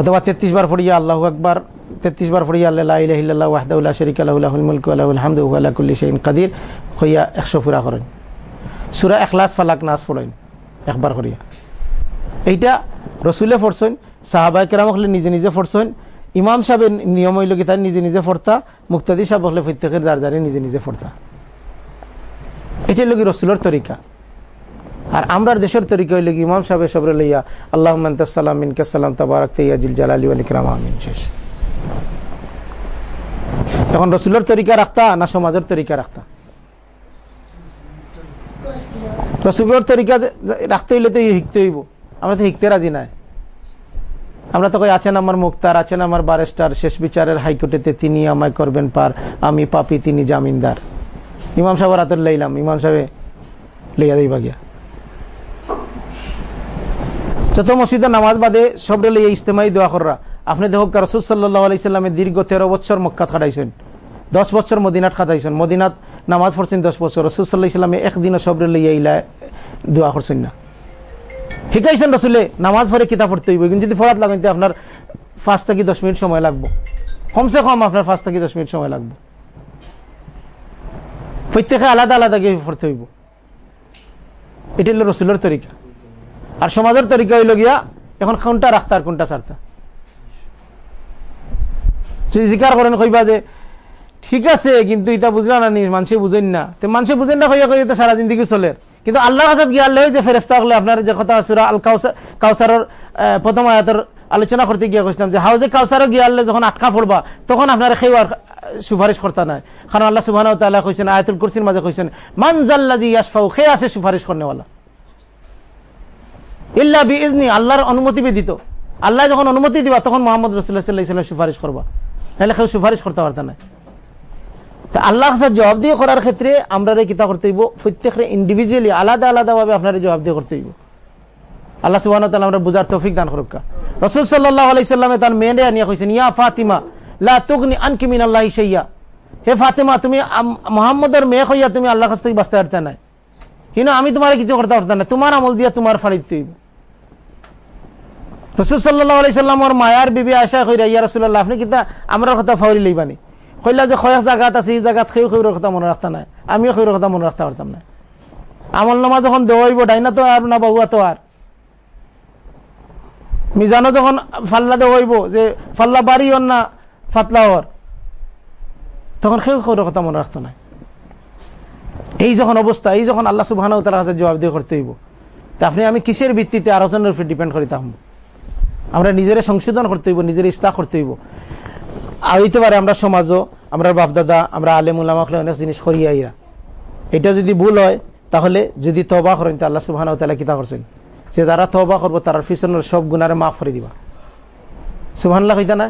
অথবা তেত্রিশ বার ফড়িয়া আল্লাহ আকবার, তেত্রিশ বার ফড়িয়া আল্লাহ ইহিল্লাহ ওয়াহদাউল্লাহ শরিক আল্লাহুল মুলক আল্লাহুল হামদ আল্লাহুল্লি শহীন কাদির হইয়া একশো ফুরা করেন। সুরা এখলাস ফালাক নাস পড়েন। একবার করিয়া এইটা রসুলে ফরছেন সাহাবাই কেরাম হলে নিজে নিজে ফরছেন ইমাম সাহেবের নিয়ম হইল তার নিজে নিজে ফরতা, মুক্তাদি সাহেব হলে প্রত্যেকের যার যারে নিজে নিজে ফরতা। এটাই লোক রসুলের তরিকা। আর আমরা দেশের তরিকা হইলে কি ইমাম সাহেবের সবরে লইয়া আল্লাহ সালাম মিনকাসালাম তাবারাক তাইয়া জিল জালালি আলী কিরাম আমিন, শেষ। এখন রসুলের তরিকা রাখতা না সমাজের তরিকা রাখতা? রসুলের তরিকা রাখতে হইলে তো শিখতে হইব। আমরা তো শিখতে রাজি নাই। আমরা তো আছেন আমার মুক্তার, আছেন আমার বারেস্টার, শেষ বিচারের হাইকোর্টেতে তিনি আমায় করবেন পার, আমি পাপি, তিনি জামিনদার। ইমাম সাহেব রাতের লইলাম, ইমাম সাহেব লইয়া দিবা গিয়া। যত মসজিদে নামাজ বাদে সবরে লইয়া ইস্তেমাই দোয়া কররা। আপনি দেখো রসুল সাল্লাহ আলাইসাল্লামের দীর্ঘ তেরো বছর মক্কাত খাটাইছেন। দশ বছর মদিনাত খাটাইছেন। মদিনাত নামাজ পড়ছেন দশ বছর। রসুল সাল্লাহ ইসলামে একদিনও সবরে লইয়া ইলা দোয়া করছেন না। শিখাইছেন রসুলে, নামাজ পড়ে কিতাব পড়তে হইব। কিন্তু যদি ফরাত লাগাইতে আপনার পাঁচ থেকে দশ মিনিট সময় লাগবো। কমসে কম আপনার পাঁচ থেকে দশ মিনিট সময় লাগবে। প্রত্যেকে আলাদা আলাদা গিয়ে পড়তে হইব। এটি হলো রসুলের তরিকা। আর সমাজের তরিকা হইল গিয়া, এখন কোনটা রাখতা আর কোনটা সারতা যদি স্বীকার করেন, কইবা যে ঠিক আছে, কিন্তু এটা বুঝলা না মানুষে বুঝেন না। তো মানুষে বুঝেন না, কইয়া কইয়া সারা জিন্দগি চলে। কিন্তু আল্লাহ হাজার গিয়ে আল্লাহ যে ফেরেস্তা হলে আপনার যে কথা সুরা আল কাউসার প্রথম আয়াতের আলোচনা করতে গিয়ে কইছিলাম যে, হাউজে কাউসারও গিয়ে আল্লাহ যখন আটকা পড়বা, তখন আপনার খেয়ার সুপারিশ করতে নাই। কারণ আল্লাহ সুবাহ তাল্লাহ কইছেন, আয়াতুল কুরসির মাঝে কইছেন মানজাল্লাজি ইয়াসফাউ খে আছে সুপারিশ করনেওয়ালা। ইল্লা বি ইজনি আল্লাহর অনুমতি ব্যতীত। আল্লাহ যখন অনুমতি দিবা, তখন মোহাম্মদ রসুল্লাহ সুপারিশ করবা। নাহলে কেউ সুপারিশ করতে পারত না। তা আল্লাহ জবাব দিয়ে করার ক্ষেত্রে আমরা কিতা করতে হইব? প্রত্যেকের ইন্ডিভিজুয়ালি আলাদা আলাদাভাবে আপনার জবাব দিয়ে করতে হইব। আল্লাহ সুবাহ আমরা বুঝার তৌফিক দান করুকা রসুল সাল্লাহ আলাইসাল্লামে তার মেয়ে নিয়ে কইছেন ইয়া ফাতিমা, লা তুগনি আনকি মিন আল্লাহ ইসাইয়া হে ফাতেমা, তুমি মোহাম্মদের মেয়ে হইয়া তুমি আল্লাহ কাছ থেকে বাঁচতে পারতে না কিন্তু আমি তোমার কিছু করতে পারতাম না। তোমার আমল দিয়া তোমার ফাড়িতে হইব। রসুল সাল্লাহ আলাইসাল্লামর মায়ার বিবি আশা কইরা, ইয়া রসুল্লাহ আপনি কিতা আমার কথা ফাউরি লইবানি? কইলা যে খয়াস জাগাত আছে, এই জায়গাত খেয়ে খেউর কথা মনে রাখতে নাই। আমিও খেউর কথা মনে রাখতে পারতাম না আমল নামা যখন দেওয়াইব ডাইনা তো আর না বাবুয়া তো আর মিজানো যখন ফাল্লা দেওয়াইব যে ফাল্লা বাড়ি ওর না ফাতলা ওর তখন খেউ খেউর কথা মনে রাখতো না এই যখন অবস্থা এই যখন আল্লাহ সুবাহ তার কাছে জবাব দিয়ে করতে হইব, তা আপনি আমি কিসের ভিত্তিতে আলোচনার উপর ডিপেন্ড করিতাম আমরা নিজের সংশোধন করতে হইব, নিজের ইস্তা করতে হইব। হইতে পারে আমরা সমাজও আমরা বাপদাদা আমরা আলেম উলামাখলে অনেক জিনিস করিয়া আইরা। এটা যদি ভুল হয় তাহলে যদি তবা করেন আল্লাহ সুবাহ তালা কিতা করছেন? যে তারা তবা করব তার পিছনের সব গুণারে মাফ করে দিবা। সুবহানাল্লাহ কইতা না?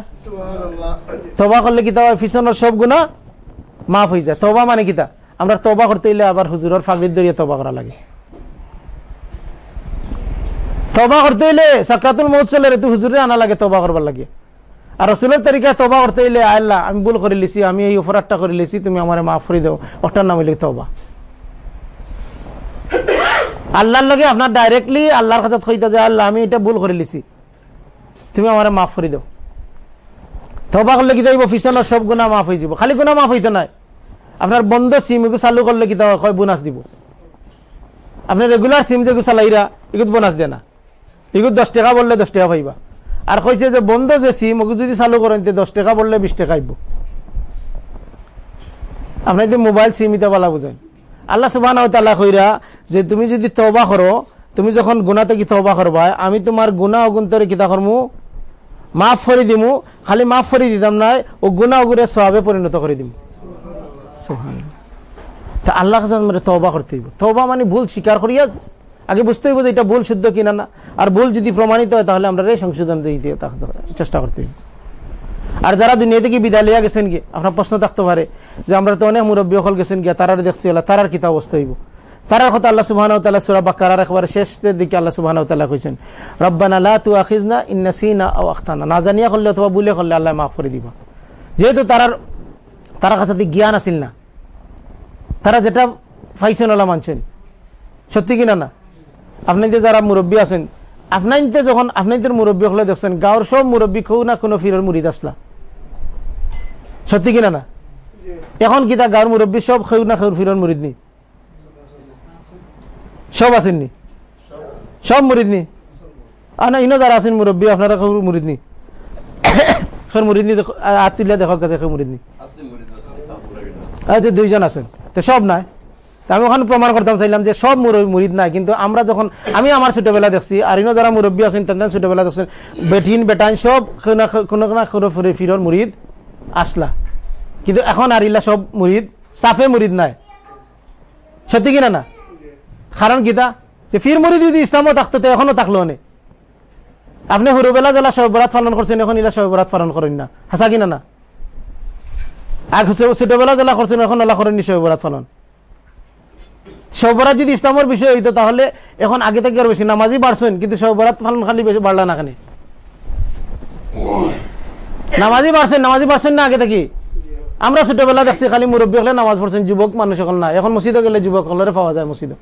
তবা করলে কিতা হয়? পিছনের সব গুণা মাফ হয়ে যায়। তবা মানে কিতা আমরা তবা করতে হইলে আবার হুজুরের ফাগরির দরিয়ে তবা করা লাগে। তবা করতে হইলে সাকরাতুল মৌত চলে রে তুই হুজুরে আনা লাগে তবা করবার লাগে। আর রসুলের তরিকায় তবা করতে হইলে আল্লাহ, আমি ভুল করে লিছি, আমি এই অপরাধটা করে লিছি, তুমি আমার মাফ করে দাও। ওটার নাম হইলে তবা আল্লাহর লগে আপনার ডাইরেক্টলি আল্লাহর কাছে কইতে যে আল্লাহ, আমি এটা ভুল করে লিছি, তুমি আমার মাফ করে দাও। তবা করলে কি যাইব? ফিসনের সব গুণা মাফ হয়ে যাব খালি গুণা মাফ হইতে নাই। আপনার বন্ধ সিম এগুলো চালু করলে কি কয় বোনাস দিব? আপনার রেগুলার সিম যেগুলো চালাইরা এগুলো বোনাস দেয় না এগুলো দশ টাকা বললে দশ টাকা পাইবা। আর কইছে যে, বন্ধ যে সিম ওগুলো যদি চালু করেন, তে দশ টাকা বললে বিশ টাকা আইব। আপনার যদি মোবাইল সিম ইতে বলা বুঝেন আল্লাহ সুবাহ কইরা যে, তুমি যদি তবা করো, তুমি যখন গুণাতে থেকে তবা করবা, আমি তোমার গুণা অগুন্তরে কিতা করমু? মাফ করে দিমু। খালি মাফ করে দিতাম নাই, ও গুণা অগুরে সবে পরিণত করে দিমু। তা আল্লাহ মানে তবা করতে হইব। তবা মানে ভুল স্বীকার করিয়া আগে বুঝতে হইব যে এটা ভুল শুদ্ধ কিনা না। আর ভুল যদি প্রমাণিত হয়, তাহলে আমরা সংশোধন দিতে চেষ্টা করতে হইব। আর যারা দুনিয়া থেকে বিদায় লিয়া গেছেন গিয়ে আপনার প্রশ্ন থাকতে পারে যে আমরা তো অনেক মুরব্বী হল গেছেন গিয়া তারার দেখছি হলো তারার কিতা অবস্থা হইব? তারার কথা আল্লাহ সুবাহ তাল্লাহ সুরা বাক্কার একবারে শেষের দিকে আল্লাহ সুবাহ তাল্লাহ কইছেন, রব্বানা লা তু আখিজনা ইন্নাসিনা ও আখতানা। না জানিয়া করলে অথবা বুলে করলে আল্লাহ মাফ করে দিবা। যেহেতু তারার তারা কাছে জ্ঞান আসিল না। তারা যেটা পাইছেন আল্লাহ মানছেন, সত্যি কিনা না? আপনাদের যারা মুরব্বী আছেন আপনাইতে যখন আপনাদের মুরব্বী হলে দেখছেন গাঁর সব মুরব্বী কেউ না কোনো ফিরের মুড়িদ আসলা সত্যি কিনা না? এখন কি তা গাঁর মুরব্বী সব খেউ না খেউর ফিরের মুড়িদ নি? সব আসেননি সব মুড়িদ নি? না, ইনো যারা আছেন মুরব্বী, আপনারা খেউর মুড়িদ নি? খের মুড়িদ নি হাত তুলিয়া দেখক কাছে খেউ মুড়িদ নি? আচ্ছা দুইজন আছেন। তো সব নাই? আমি ওখানে প্রমাণ করতাম, চাইলাম যে সব মুরিদ নাই, কিন্তু আমরা যখন আমি আমার ছোটবেলা দেখছি আর ইনো যারা মুরব্বী আছেন তেন ছোটবেলা দেখছেন বেটিন, বেটাইন, সব কোনো না কোনো ফিরর মুরিদ আসলা। কিন্তু এখন আর ইলা সব মুরিদ, সাফে মুরিদ নাই। সত্যি কিনা না? কারণ কিতা যে ফির মুরিদ যদি ইসলামও থাকতো, তো এখনও থাকল অনেক আপনি সৰুবেলা জেলা শবরাত পালন করছেন, এখন ইলা শবরাত পালন করেন না। হাসা কিনা না? আগ ছোটবেলা জেলা করছেন, এখন এলা করেননি শবরাত পালন। সবরাত যদি ইসলামের বিষয় হইতো, তাহলে এখন আগে থেকে আর বেশি নামাজি বাড়ছেন, কিন্তু সবরাত ফালন খালি বেশি বাড়লা না খানে নামাজি বাড়ছেন নামাজি বাড়ছেন না আগে থেকে? আমরা ছোটবেলা দেখছি খালি মুরব্বী হলে নামাজ পড়ছেন, যুবক মানুষ এখন না। এখন মসজিদে গেলে যুবক হলে পাওয়া যায় মসজিদ।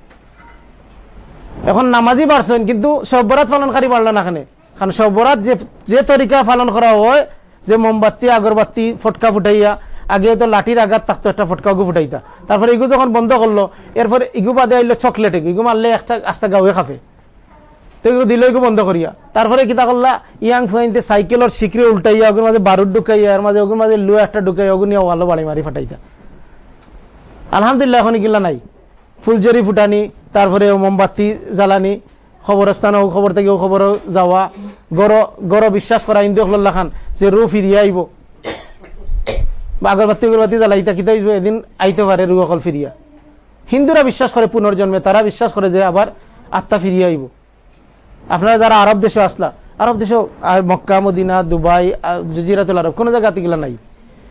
এখন নামাজি বাড়ছেন, কিন্তু সবরাত পালনকারী বাড়লা না খানে কারণ সবরাত যে যে তরিকা পালন করা হয়, যে মোমবাতি, আগরবাতি, ফটকা ফুটাইয়া আগে তো লাঠির আঘাত থাকতো, একটা ফটকা ওগু ফুটাইতা। তারপরে ইগু যখন বন্ধ করল, এরপরে ইগু বাদে আইলো চকলেট ইগু মারলে একটা আস্তা গাঁয়ে খাফে তো ইগু দিল ইগু বন্ধ করিয়া। তারপরে কিতা করলা, ইয়াং ফাইনতে সাইকেলের শিকরে উল্টাইয়া, ওগুর মাঝে বারুদ ঢুকাইয়া, এর মাঝে ওগুর মাঝে লুয়া একটা ঢুকাইয়া, ওগু নিয়ে ওয়ালো বাড়ি মারি ফাটাইতা। আলহামদুলিল্লাহ, এখন এগুলা নাই। ফুলজরি ফুটানি, তারপরে মোমবাতি জ্বালানি, খবরস্থান খবর থেকে খবর যাওয়া। গড় গড় বিশ্বাস করা ইন্দু খান যে রু ফিরিয়ে আইব। বা আগরবাতি আগরবাতি জ্বালাইতা কিতা এদিন আইতে পারে রু অকল ফিরিয়া হিন্দুরা বিশ্বাস করে পুনর্জন্মে, তারা বিশ্বাস করে যে আবার আত্মা ফিরিয়ে আইব। আপনারা যারা আরব দেশে আসলা, আরব দেশেও মক্কা, মদিনা, দুবাই জজিরাতুল আরব, কোনো জায়গাতে গেলা নাই।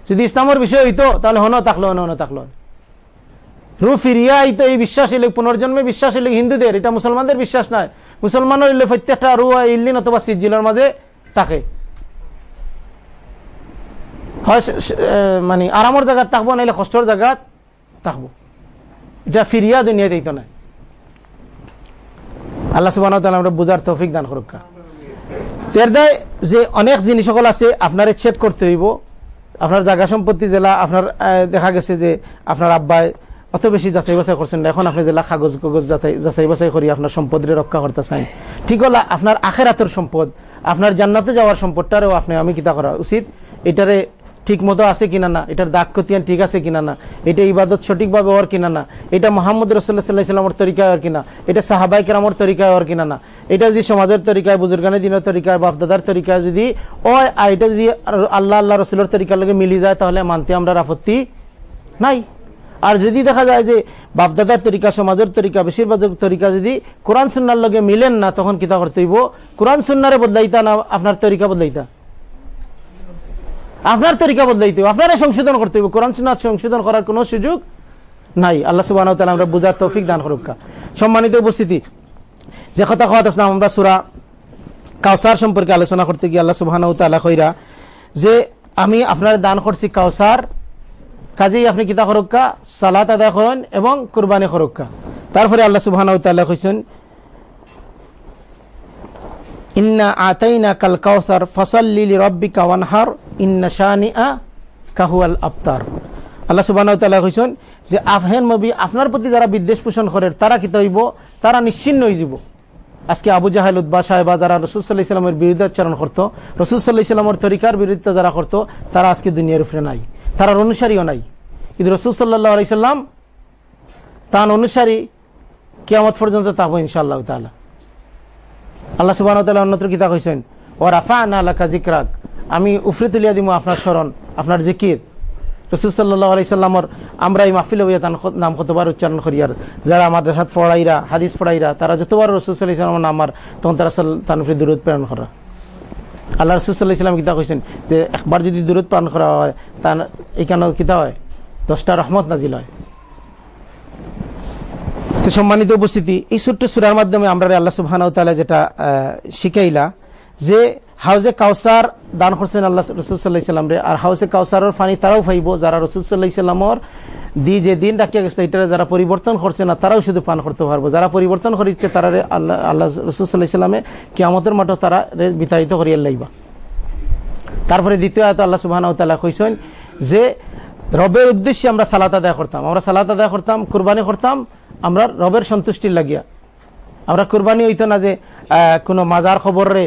যদি ইসলামের বিষয় হইতো, তাহলে হন থাকল হন থাকল রু ফিরিয়া আইতো, এই বিশ্বাস এলে পুনর্জন্মে বিশ্বাস এলে হিন্দুদের, এটা মুসলমানদের বিশ্বাস নয় মুসলমানও এলে প্রত্যেকটা রু ইল্লিন অথবা সিজিলের মাঝে থাকে। হয় মানে আরামর জায়গাত থাকব নাইলে কষ্টর জায়গাত থাকব। এটা ফিরিয়া দুনিয়া দিত না আল্লাহ সুবাহ আমরা বুঝার তৌফিক দান করুকা তের দেয় যে অনেক জিনিস সকল আছে আপনার চেক করতে হইব। আপনার জায়গা সম্পত্তি জেলা আপনার দেখা গেছে যে আপনার আব্বাই অত বেশি যাচাই বাছাই করছেন না। এখন আপনি জেলা কাগজ কাগজ যাচাই যাচাই বাছাই করি আপনার সম্পদের রক্ষা করতে চান ঠিক হল আপনার আখেরাতের সম্পদ আপনার জান্নাতে যাওয়ার সম্পদটারও আপনি আমি কিতা করা উচিত। এটারে ঠিক মতো আছে কিনা না? এটার দাগ কতিয়ান ঠিক আছে কিনা না? এটা ইবাদত সঠিকভাবে হওয়ার কিনা না? এটা মোহাম্মদ রসুল্লাহ সাল্লাহ সাল্লামর তরিকায় কিনা? এটা সাহাবাই কেরামর তরিকায় হওয়ার কিনা না? এটা যদি সমাজের তরিকায়, বুজুর্গানের দিনের তরিকায় বাপদাদার তরিকায় যদি ও আর এটা যদি আল্লাহ আল্লাহ রসুলের তরিকার লগে মিলি যায়, তাহলে মানতে আমরা আপত্তি নাই। আর যদি দেখা যায় যে বাপদাদার তরিকা, সমাজের তরিকা বেশিরভাগ তরিকা যদি কোরআন, সুন্নার লগে মিলেন না, তখন কিতা করতে হইব? কোরআন, সুন্নারে বদলাইতা না আপনার তরিকা বদলাইতা? আপনার তরিকা বদলাইতে আপনারা সংশোধন করতে হবে কোরআন সংশোধন করার কোনো সুযোগ নাই। আল্লাহ সুবাহ আমরা বুঝার তৌফিক দান করুকা সম্মানিত উপস্থিতি, যে কথা কথা আসলাম আমরা সুরা কাউসার সম্পর্কে আলোচনা করতে গিয়ে আল্লাহ সুবাহ কইরা যে আমি আপনার দান করছি কাউসার কাজেই আপনি কিতা করুকা সালাত আদায় করেন এবং কুরবানি করুকা তারপরে আল্লাহ সুবাহ কইছেন ইন্না আতাইনা কাল কাউসার, ফসল্লি রব্বিকা ওয়ানহার, ইন্না শানিআ কাহুয়াল আফতার আল্লাহ সুবাহ কইছেন যে, আফহেন নবী আপনার প্রতি যারা বিদ্বেষ পোষণ করে, তারা কিতা হইব তারা নিশ্চিন্ন হয়ে যাব আজকে আবু জাহেল উদ্বা সাহেবা যারা রসুল্লাহ ইসলামের বিরুদ্ধাচরণ করতো রসুল্লাহ ইসলামের তরিকার বিরুদ্ধে যারা করতো, তারা আজকে দুনিয়ার উপরে নাই। তারা অনুসারীও নাই। কিন্তু রসুলসাল্লাহ আলাইসাল্লাম তার অনুসারী কেয়ামত পর্যন্ত তাবো ইনশাআল্লাহ তালা আল্লাহ সুবাহ অন্যত্র কিতা কইছেন ও রাফা না আল্লাহ জিকরাক আমি উফরে তুলিয়া দিব আপনার স্মরণ, আপনার জিকির। রসুলসাল্লাহ আমরা এই মাহফিল নাম কতবার উচ্চারণ করিয়ার। যারা মাদ্রাসাত পড়াইরা, হাদিস পড়াইরা, তারা যতবার রসুল্লাহ ইসলামের নামার তখন তারা উপরে দূরত প্রেরণ করা। আল্লাহ রসুল্লাহ ইসলাম কিতা কইছেন যে, একবার যদি দূরত প্রেরণ করা হয় তা এখানে কিতা হয়, দশটা রহমত নাজিল হয়। তো সম্মানিত উপস্থিতি, এই ছোট্ট সুরার মাধ্যমে আমরা আল্লাহ সুবহান যেটা শিখাইলা, যে হাউজে কাউসার দান করছেন আল্লাহ রসুল্লাহ রে, আর হাউজে কাউসারের ফানি তারাও ফাইব, যারা রসুল্লাহ দি যে দিন ডাকিয়া গেছে এটা যারা পরিবর্তন করছে না, তারাও শুধু পান করতে পারব। যারা পরিবর্তন করিচ্ছে, তারা আল্লাহ আল্লাহ রসুল্লাহ ইসলামে কিয়ামতের মাঠে তারা বিতাড়িত করিয়া লাইবা। তারপরে দ্বিতীয় আয়ত আল্লাহ সুবাহ কইছেন যে, রবের উদ্দেশ্যে আমরা সালাত আদায় করতাম। আমরা সালাত আদায় করতাম, কুরবানি করতাম আমরা রবের সন্তুষ্টির লাগিয়া। আমরা কুরবানি হইতো না যে কোনো মাজার খবরে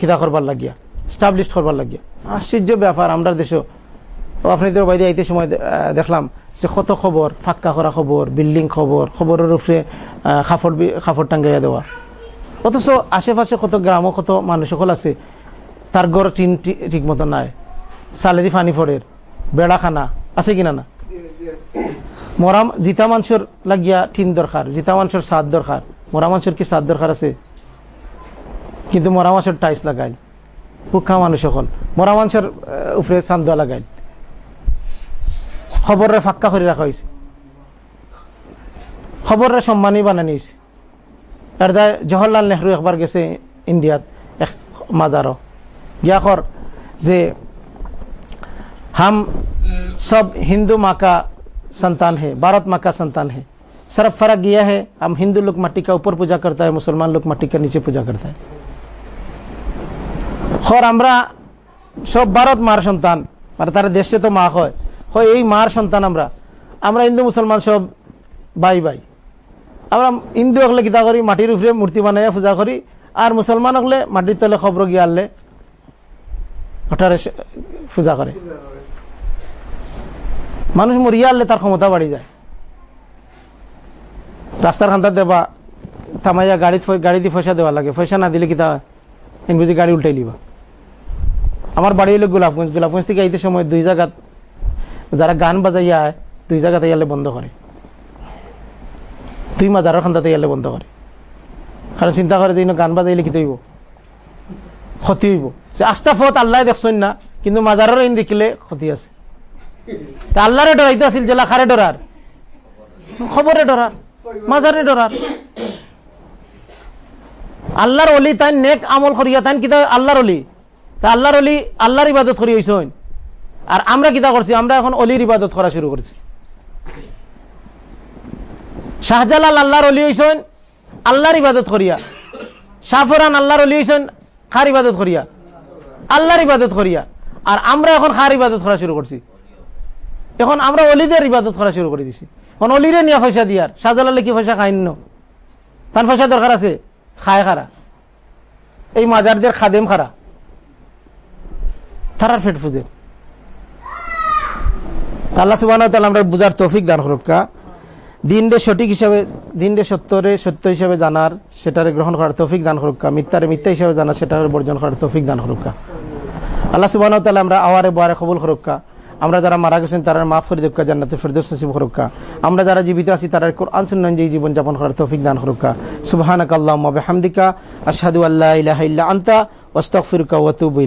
কিতা করবার লাগিয়া স্টাবলিশ করবার লাগিয়া। আশ্চর্য ব্যাপার, আমরা দেশও আপনাদের বাইরে আইতে সময় দেখলাম যে কত খবর, ফাক্কা করা খবর, বিল্ডিং খবর, খবরের উপরে খাফর খাফর টাঙ্গাইয়া দেওয়া। অথচ আশেপাশে কত গ্রামও, কত মানুষ সকল আছে, তার গড় টিন ঠিক মতো নাই। সালেদি ফানি ফরের বেড়াখানা, আছে কিনা না? মরা জিতা মাংসর লাগিয়া টিন দরকার, জিতা মাংসর সাত দরকার। মরা মাংসর কি সাত দরকার আছে? কিন্তু মরা মাংসর টাইস লাগাইল। ভুক্ষা মানুষ সকল মরা মাংসর উপরে চান্দা লাগাইল। খবরের ফাক্কা করে রাখা হয়েছে খবরের সম্মানই বানানি হয়েছে আর দায় জওহরলাল নেহরু একবার গেছে ইন্ডিয়াত এক মাজারও গিয়াখর যে, হাম সব হিন্দু মাকা संतान है भारत माँ का संतान है सिर्फ फर्क यह है हम हिंदू लोग मट्टी का ऊपर पूजा करता है मुसलमान लोग मट्टी का नीचे पूजा करता है খর আমরা সব ভারত মার সন্তান মানে তার দেশে তো মা হয় হয় এই মার সন্তান আমরা আমরা হিন্দু মুসলমান সব বাই বাই আমরা হিন্দু হলে গীতা করি মাটির উপরে মূর্তি বানাইয়া পূজা করি আর মুসলমান হলে মাটির তলে খবর গিয়ে আনলে ওটারে পূজা করে মানুষ মরিয়া আনলে তার ক্ষমতা বাড়ি যায়। রাস্তার খান্তা দেবা, থামাইয়া গাড়ি গাড়ি দিয়ে পয়সা দেওয়া লাগে। পয়সা না দিলে কি তা বুঝি গাড়ি উল্টাই লিবা? আমার বাড়ি হলো গোলাপগঞ্জ। গোলাপগঞ্জ থেকে আইতে সময় দুই জায়গাত যারা গান বাজাইয়া দুই জায়গাতে ইয়ালে বন্ধ করে। দুই মাজারের খান্দাতে ইয়ালে বন্ধ করে। কারণ চিন্তা করে যে গান বাজাইলে কি তৈব ক্ষতি হইব। যে আস্তা ফত আল্লাহ দেখছেন না, কিন্তু মাজারের ইন দেখিলে ক্ষতি আছে। তা আল্লাহরে ডরাইতে আছিল জেলা খারে ডরার? খবরে ডরার, মাজারে ডরার। আল্লাহর অলি তাই নেক আমল করিয়া তাই কিতা আল্লাহর অলি। তা আল্লাহর অলি আল্লাহর ইবাদত করি হইসইন আর আমরা কিতা করছি? আমরা এখন অলির ইবাদত করা শুরু করছি। শাহজালাল আল্লাহর অলি হইসইন আল্লাহর ইবাদত করিয়া। শাহফরান আল্লাহর অলি হইসইন খার ইবাদত করিয়া। আল্লাহর ইবাদত করিয়া। আর আমরা এখন খার ইবাদত করা শুরু করছি। এখন আমরা অলিদের ইবাদত করা শুরু করে দিছি। এখন অলিরে নিয়ে পয়সা দিয়ার, শাহজালালে কি পয়সা খাইন তার পয়সা দরকার আছে, খায় খারা। এই মাজারদের খাদেম খারা। তারার ফেট ফুজে। আল্লাহ সুবাহ আমরা বুঝার তৌফিক দান হরক্কা দিনরে সঠিক হিসাবে, দিনরে সত্যরে সত্য হিসাবে জানার, সেটারে গ্রহণ করার তৌফিক দান হরক্কা মিথ্যারে মিথ্যা হিসাবে জানার, সেটারে বর্জন করার তৌফিক দান হরক্কা আল্লাহ সুবাহ আমরা আওয়ারে বারে কবুল হরক্কা আমরা যারা মারা গেছেন তারা মা দেখা জান্নাতে ফেরদোস নসিব হরক্কা আমরা যারা জীবিত আছি তারা কোরআন সুন্নান জীবন যাপন করার তৌফিক দান হরক্কা সুবহানাক আল্লাহ হামদিকা আশহাদু আল্লাহ ইলাহা ইল্লা আন্তা ওয়াস্তাগফিরুকা ওয়া আতুবু